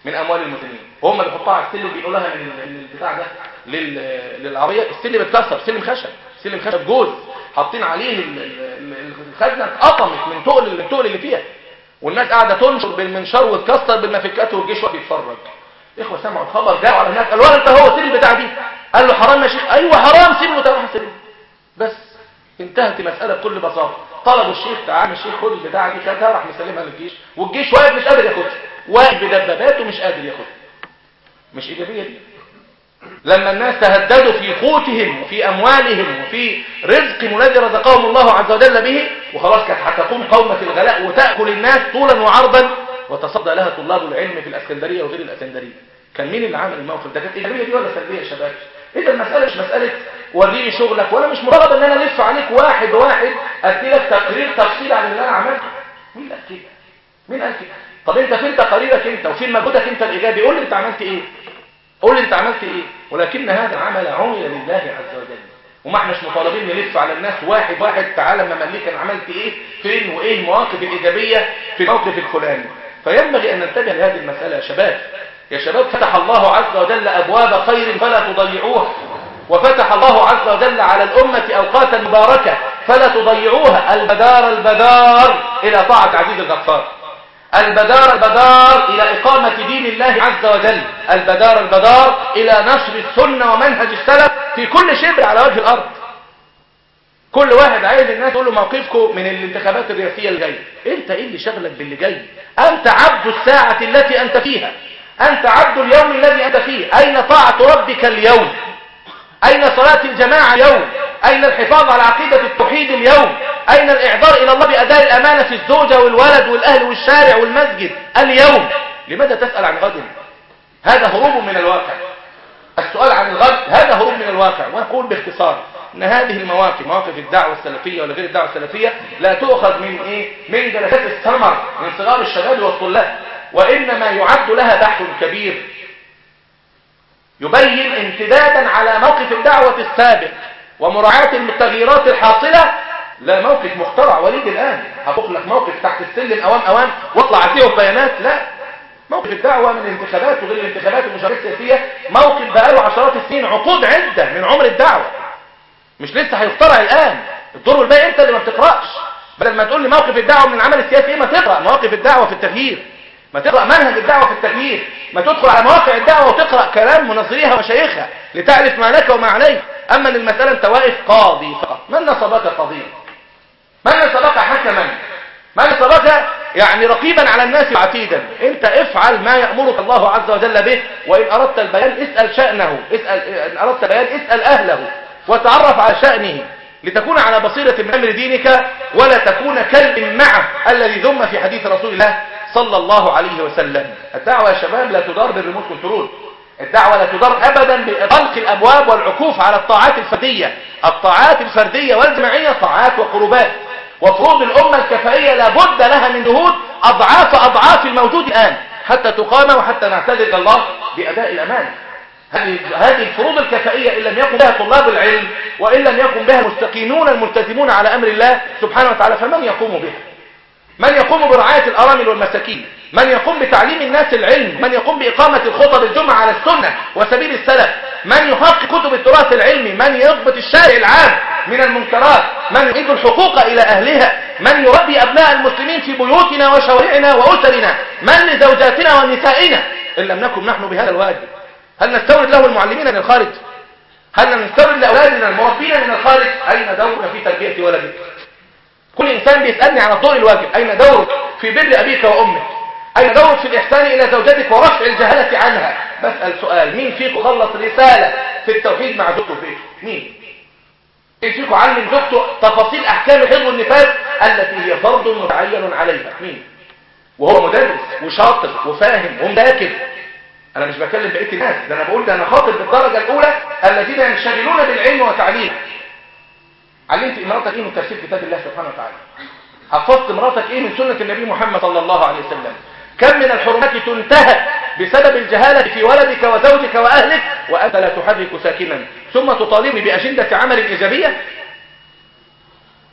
من أموال المسلمين. وهم بيحطوها على السلم بيقولوا لها البتاع ده لل- للعربية السلم اتكسر سلم خشب سلم خشب جوز. حاطين عليه ال- ال- ال- الخزنة اتقطمت من تقل التقل اللي فيها. والناس قاعدة تنشر بالمنشار وتكسر بالمفكات والجيش واقف يتفرج. إخوة سمعوا الخبر جاءوا على الناس. قالوا أنت هو سيب البتاع دي؟ قال له حرام يا شيخ. أيوه حرام سيب له تروح سيب بس انتهت المسألة بكل بساطة. طلبوا الشيخ تعالى الشيخ خد البتاعة دي خدها راح مسلمها للجيش. والجيش واقف مش قادر ياخدها. واقف بدباباته مش قادر ياخدها. مش إيجابية دي. لما الناس تهددوا في قوتهم وفي أموالهم وفي رزقهم الذي رزقهم الله عز وجل به وخلاص كانت هتقوم قومة الغلاء وتأكل الناس طولا وعرضا. وتصدى لها طلاب العلم في الأسكندرية وغير الأسكندرية. كان مين اللي عمل الموقف ده؟ كانت إيجابية دي ولا سلبية يا شباب؟ إذا المسألة مش مسألة وريني شغلك ولا مش مطالب إن أنا ألف عليك واحد واحد أدي لك تقرير تفصيل عن اللي أنا عملته. مين قال كده؟ مين قال كده؟ طب أنت فين تقاريرك أنت؟ وفين مجهودك أنت الإيجابي؟ قول لي أنت عملت إيه. قول لي أنت عملت إيه. ولكن هذا عمل عمل لله عز وجل. وما إحناش مطالبين نلف على الناس واحد واحد تعالى ما مليك أنا عملت إيه؟ فين وإيه المواقف الإيجابية في الموقف الفلاني؟ فينبغي أن ننتبه لهذه المسألة يا شباب. يا شباب فتح الله عز وجل أبواب خير فلا تضيعوها وفتح الله عز وجل على الأمة اوقاتا مباركة فلا تضيعوها. البدار البدار إلى طاعة عزيز الغفار. البدار البدار إلى إقامة دين الله عز وجل. البدار البدار إلى نشر السنة ومنهج السلف في كل شبر على وجه الأرض. كل واحد عايز الناس يقول له موقفكم من الانتخابات الرئاسية اللي جاية. أنت إيه اللي شغلك باللي جاي؟ أنت عبد الساعة التي أنت فيها. أنت عبد اليوم الذي أنت فيه. أين طاعة ربك اليوم؟ أين صلاة الجماعة اليوم؟ أين الحفاظ على عقيدة التوحيد اليوم؟ أين الإعذار إلى الله بأداء الأمانة في الزوجة والولد والأهل والشارع والمسجد اليوم؟ لماذا تسأل عن غد؟ هذا هروب من الواقع. السؤال عن الغد هذا هروب من الواقع. ونقول باختصار. إن هذه المواقف مواقف الدعوة السلفية ولا غير الدعوة السلفية لا تؤخذ من إيه؟ من جلسات السمر من صغار الشباب والطلاب. وإنما يعد لها بحث كبير. يبين امتدادا على موقف الدعوة السابق ومراعاة التغييرات الحاصلة. لا موقف مخترع وليد الآن. هفوق لك موقف تحت السلم أوام أوام. واطلع عليه بيانات لا. موقف الدعوة من الانتخابات وغير الانتخابات والمشاركة السياسية. موقف بقاله عشرات السنين عقود عدة من عمر الدعوة. مش لسه هيخترع الآن. الدور والباقي انت اللي ما بتقرأش. بدل ما تقول لي موقف الدعوة من العمل السياسي إيه ما تقرأ. مواقف الدعوة في التغيير. ما تقرأ منهج الدعوة في التغيير ما تدخل على مواقع الدعوة وتقرأ كلام مناصريها وشيخها لتعرف ما لك وما عليك. أما للمسألة أنت واقف قاضي فقط. من نصبك قضيا من نصبك حكما؟ من نصبك يعني رقيبا على الناس وعتيدا؟ أنت افعل ما يأمرك الله عز وجل به وإن أردت البيان اسأل شأنه اسأل إن أردت بيان اسأل أهله وتعرف على شأنه. لتكون على بصيرة من أمر دينك ولا تكون كالإمعة الذي ذم في حديث رسول الله صلى الله عليه وسلم. الدعوة يا شباب لا تدار بال remote control الدعوة لا تدار أبدا بغلق الأبواب والعكوف على الطاعات الفردية. الطاعات الفردية والجماعية طاعات وقربات. وفروض الأمة الكفائية لابد لها من جهود أضعاف أضعاف الموجود الآن. حتى تقام وحتى نعتذر الله بأداء الأمانة هذه هذه الفروض الكفائية إن لم يقم بها طلاب العلم وإن لم يقم بها المستقيمون الملتزمون على أمر الله سبحانه وتعالى فمن يقوم بها؟ من يقوم برعاية الأرامل والمساكين من يقوم بتعليم الناس العلم من يقوم بإقامة الخطب الجمعة على السنة وسبيل السلف من يحقق كتب التراث العلمي من يضبط الشارع العام من المنكرات من يعيد الحقوق إلى أهلها من يربي أبناء المسلمين في بيوتنا وشوارعنا وأسرنا من لزوجاتنا ونسائنا إن لم نكن نحن بهذا الواجب هل نستورد له المعلمين من الخارج؟ هل نستورد لأولادنا المربين من الخارج؟ أين دورنا في تربية ولدك كل إنسان بيسألني عن الدور الواجب أين دورك في بر أبيك وأمك؟ أين دورك في الإحسان إلى زوجتك ورفع الجهالة عنها؟ بسأل سؤال مين فيكم خلص رسالة في التوحيد مع زوجته في بيته مين؟ مين فيكم علم زوجته تفاصيل أحكام الحيض والنفاس التي هي فرض متعين عليها؟ مين؟ وهو مدرس وشاطر وفاهم ومذاكر. أنا مش بكلم بقية الناس ده أنا بقول ده أنا خاطب بالدرجة الأولى الذين ينشغلون بالعلم وتعليمه علمت امراتك إيه من تفسير كتاب الله سبحانه وتعالى؟ حفظت مراتك إيه من سنة النبي محمد صلى الله عليه وسلم؟ كم من الحرمات تنتهك بسبب الجهالة في ولدك وزوجك وأهلك وأنت لا تحرك ساكنا ثم تطالبني بأجندة عمل إيجابية؟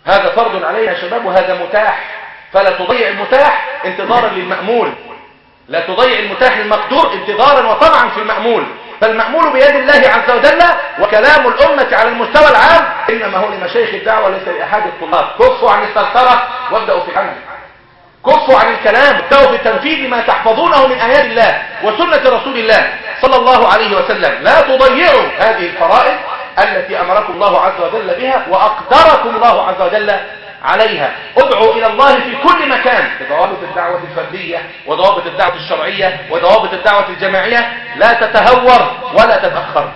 هذا فرض علينا يا شباب وهذا متاح. فلا تضيع المتاح انتظارا للمأمول. لا تضيع المتاح المقدور انتظارا وطمعا في المأمول. فالمأمول بيد الله عز وجل وكلام الأمة على المستوى العام. إنما هو لمشايخ الدعوة وليس لأحد الطلاب. كفوا عن الثرثرة وابدأوا في العمل كفوا عن الكلام ابدأوا بتنفيذ ما تحفظونه من آيات الله وسنة رسول الله صلى الله عليه وسلم. لا تضيعوا هذه الفرائض التي أمركم الله عز وجل بها وأقدركم الله عز وجل عليها. ادعوا إلى الله في كل مكان. بضوابط الدعوة الفردية وضوابط الدعوة الشرعية وضوابط الدعوة الجماعية. لا تتهور ولا تتأخر.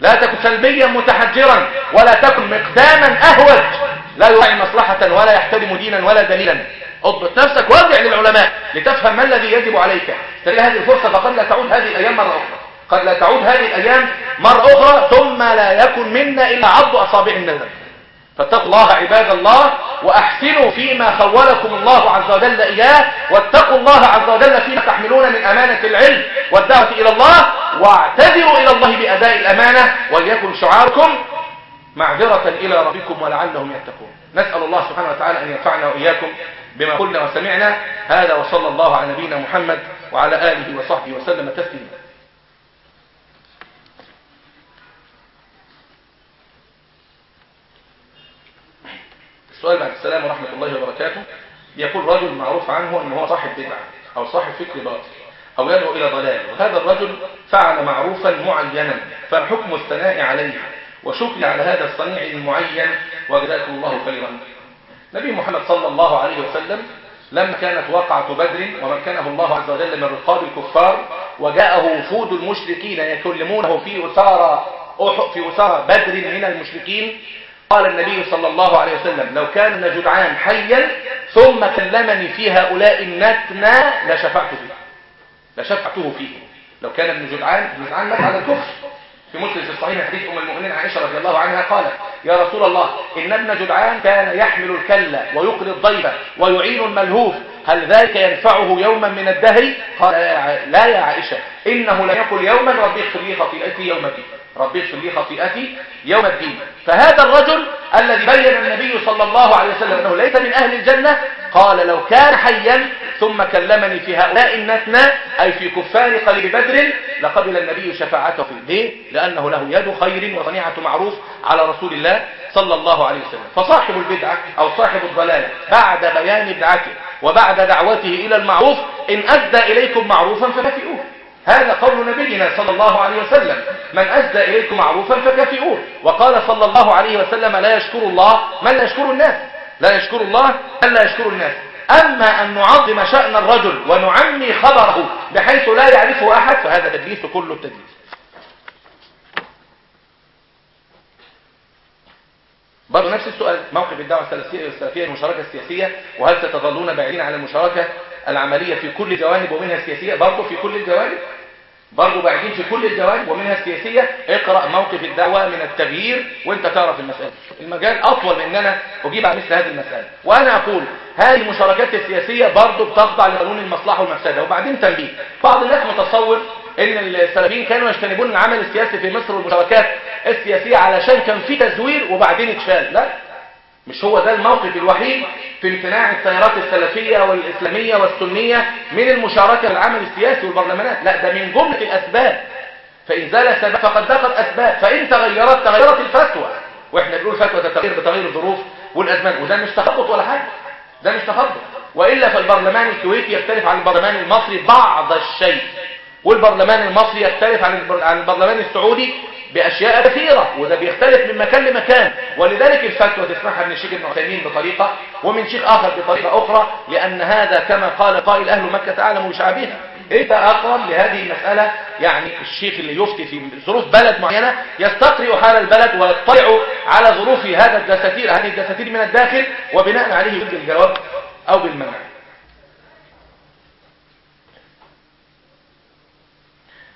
لا تكن سلبيا متحجرا ولا تكن مقداما أهوج. لا يراعي مصلحة ولا يحترم دينا ولا دليلا. اضبط نفسك وارجع للعلماء لتفهم ما الذي يجب عليك. تلك هذه الفرصة فقد لا تعود هذه الأيام مرة أخرى. قد لا تعود هذه الأيام مرة أخرى ثم لا يكن منا إلا عض أصابع النذر فاتقوا الله عباد الله وأحسنوا فيما خولكم الله عز وجل إياه. واتقوا الله عز وجل فيما تحملون من أمانة العلم والدعوة إلى الله. واعتذروا إلى الله بأداء الأمانة وليكن شعاركم معذرة إلى ربكم ولعلهم يتقون. نسأل الله سبحانه وتعالى أن ينفعنا وإياكم بما قلنا وسمعنا. هذا وصلى الله على نبينا محمد وعلى آله وصحبه وسلم تسليما. السؤال بعد السلام ورحمة الله وبركاته. يقول رجل معروف عنه أنه هو صاحب بدعة أو صاحب فكر باطل أو يدعو إلى ضلال وهذا الرجل فعل معروفا معينا فالحكم الثناء عليه وشكر على هذا الصنيع المعين وجزاكم الله خيرا. نبي محمد صلى الله عليه وسلم لما كانت وقعة بدر ومكنه الله عز وجل من رقاب الكفار وجاءه وفود المشركين يكلمونه في أسارى أح- في أسارى بدر من المشركين قال النبي صلى الله عليه وسلم لو كان جدعان حيا ثم كلمني في هؤلاء النتنى لشفعت فيه. لشفعته فيه. لو كان ابن جدعان جدعان مات على الكفر. في مسلم في الصحيح حديث أم المؤمنين عائشة رضي الله عنها قالت يا رسول الله إن ابن جدعان كان يحمل الكلة ويقري الضيف ويعين الملهوف هل ذلك ينفعه يوما من الدهر؟ قال لا يا عائشة إنه لم يقل يوما ربي اغفر لي خطيئتي يوم الدين ربي اغفر لي خطيئتي يوم الدين فهذا الرجل الذي بين النبي صلى الله عليه وسلم أنه ليس من أهل الجنة قال لو كان حيا ثم كلمني في هؤلاء النتنى أي في كفار قلب بدر لقبل النبي شفاعته ليه؟ لأنه له يد خير وصنيعة معروف على رسول الله صلى الله عليه وسلم فصاحب البدعة أو صاحب الضلالة بعد بيان بدعته وبعد دعوته إلى المعروف إن أدى إليكم معروفا فكافئوه هذا قول نبينا صلى الله عليه وسلم من أسدى إليكم معروفا فكافئوه وقال صلى الله عليه وسلم لا يشكر الله من لا يشكر الناس. لا يشكر الله من لا يشكر الناس. أما أن نعظم شأن الرجل ونعمي خبره بحيث لا يعرفه أحد فهذا تدليس كله التدليس. برضه نفس السؤال موقف الدعوة السلفية السلفية المشاركة السياسية وهل ستظلون بعيدين عن المشاركة؟ العملية في كل الجوانب ومنها السياسية برضه في كل الجوانب برضه بعيدين في كل الجوانب ومنها السياسية. اقرأ موقف الدعوة من التغيير وانت تعرف المسألة. المجال أطول من إن أنا أجيب عن مثل هذه المسألة. وأنا أقول هذه المشاركات السياسية برضه بتخضع لقانون المصلحة والمفسدة. وبعدين تنبيه بعض الناس متصور إن السلفيين كانوا يجتنبون العمل السياسي في مصر والمشاركات السياسية علشان كان في تزوير وبعدين إتشال. لا مش هو ده الموقف الوحيد في امتناع التيارات السلفية والإسلامية والسنية من المشاركة في العمل السياسي والبرلمانات؟ لا ده من جملة الأسباب. فإن زال سبب فقد ضاقت أسباب. فإن تغيرت تغيرت الفتوى. وإحنا بنقول فتوى تتغير بتغير الظروف والأزمان وده مش تخبط ولا حاجة. ده مش تخبط. وإلا فالبرلمان الكويتي يختلف عن البرلمان المصري بعض الشيء. والبرلمان المصري يختلف عن البرلمان السعودي بأشياء كثيرة وده بيختلف من مكان لمكان. ولذلك الفتوى تسمعها من الشيخ ابن عثيمين بطريقة ومن شيخ آخر بطريقة أخرى لأن هذا كما قال قائل أهل مكة أعلم بشعبها. إيه أقرب لهذه المسألة؟ يعني الشيخ اللي يفتي في ظروف بلد معينة يستقرئ حال البلد ويطلع على ظروف هذا الدساتير هذه الدساتير من الداخل وبناء عليه يلقي الجواب أو بالمنع.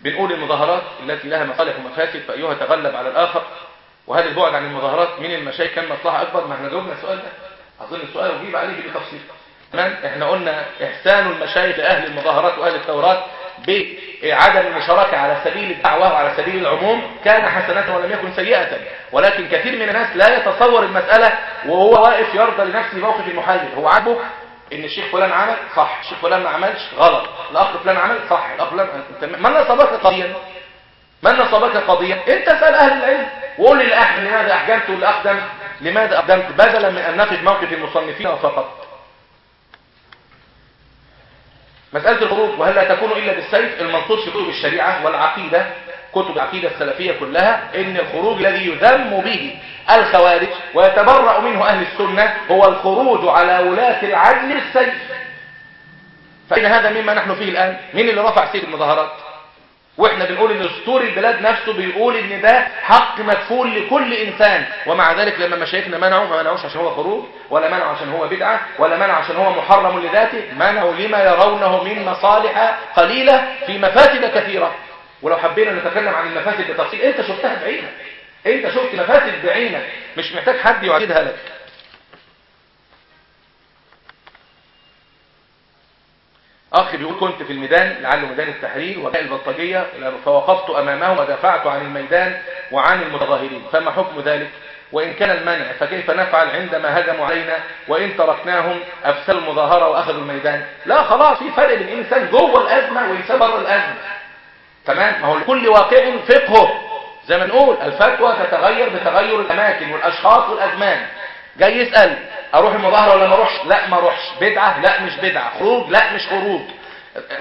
بنقول المظاهرات التي لها مصالح ومفاسد فأيها تغلب على الآخر. وهذا البعد عن المظاهرات من المشايخ كان مصلحة أكبر. ما إحنا جاوبنا السؤال ده. أظن السؤال أجيب عليه بتفصيل تمام؟ إحنا قلنا إحسان المشايخ لأهل المظاهرات وأهل الثورات بعدم المشاركة على سبيل الدعوة وعلى سبيل العموم كان حسنة ولم يكن سيئة. ولكن كثير من الناس لا يتصور المسألة وهو واقف يرضى لنفسه موقف المحلل هو عاجبه؟ إن الشيخ فلان عمل صح الشيخ فلان ما عملش غلط. الأخ فلان عمل صح الأخ فلان أنت من نصبك قضيا من نصبك قضيا أنت اسال أهل العلم. وقول للأخ لماذا أحجمت والاقدم لماذا أقدمت؟ بدلا من أن نقف موقف المصنفين فقط مسألة الخروج وهل لا تكون إلا بالسيف؟ المنصوص في كتب الشريعة والعقيدة كتب العقيدة السلفية كلها إن الخروج الذي يذم به الخوارج ويتبرأ منه أهل السنة هو الخروج على ولاة العدل بالسيف فإن هذا مما نحن فيه الآن مين اللي رفع سيف المظاهرات؟ وإحنا بنقول إن دستور البلاد نفسه بيقول إن ده حق مكفول لكل إنسان. ومع ذلك لما مشايخنا منعوا ما منعوش عشان هو خروج ولا منعوا عشان هو بدعة ولا منعوا عشان هو محرم لذاته منعوا لما يرونه من مصالح قليلة في مفاسد كثيرة. ولو حبينا نتكلم عن المفاسد بتفصيل أنت شفتها بعينك. انت شفت مفاسد بعينك؟ مش محتاج حد يعيدها لك. أخ بيقول كنت في الميدان لعله ميدان التحرير وجاء البلطجية فوقفت أمامه ودافعت عن الميدان وعن المتظاهرين. فما حكم ذلك؟ وإن كان المنع فكيف نفعل عندما هجموا علينا وإن تركناهم أفسدوا المظاهرة وأخذوا الميدان؟ لا خلاص في فرق بين إنسان جوه الأزمة وإنسان بره الأزمة. تمام؟ ما هو لكل واقع فقهه زي ما نقول الفتوى تتغير بتغير الأماكن والأشخاص والأزمان. جاي يسأل أروح المظاهرة ولا ما اروحش لا ما اروحش بدعة؟ لا مش بدعة. خروج؟ لا مش خروج.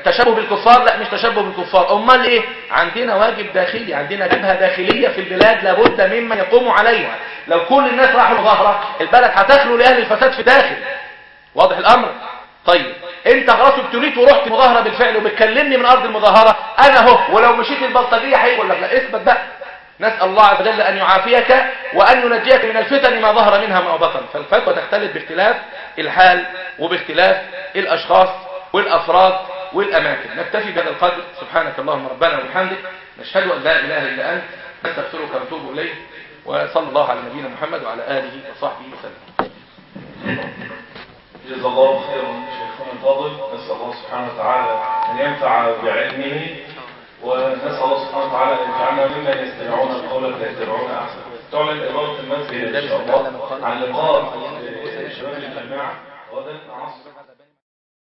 تشبه بالكفار؟ لا مش تشبه بالكفار. أمال إيه؟ عندنا واجب داخلي عندنا جبهة داخلية في البلاد لابد ممن يقوم عليها. لو كل الناس راحوا المظاهرة البلد هتخلو لأهل الفساد في داخل واضح الأمر؟ طيب جيت ورحت مظاهرة بالفعل وبتكلمني من أرض المظاهرة. أنا أهو ولو مشيت البلطجية هيقول لك لا إثبت بقى. نسأل الله عز وجل أن يعافيك وأن ينجيك من الفتن ما ظهر منها ما بطن. فالفتوى تختلف باختلاف الحال وباختلاف الأشخاص والأفراد والأماكن. نكتفي بهذا القدر. سبحانك اللهم ربنا وبحمدك. نشهد أن لا إله إلا أنت. نستغفرك ونتوب إليك. وصلى الله على نبينا محمد وعلى آله وصحبه وسلم. جزا الله خيرا شيخنا الفاضل. نسأل الله سبحانه وتعالى أن ينفع بعلمه ونسأل الله سبحانه وتعالى أن يجعلنا ممن يستمعون القول فيتبعون أحسن. تعلن إدارة المسجد إن شاء الله. عن لقاء شباب الجماعة غدا عصر.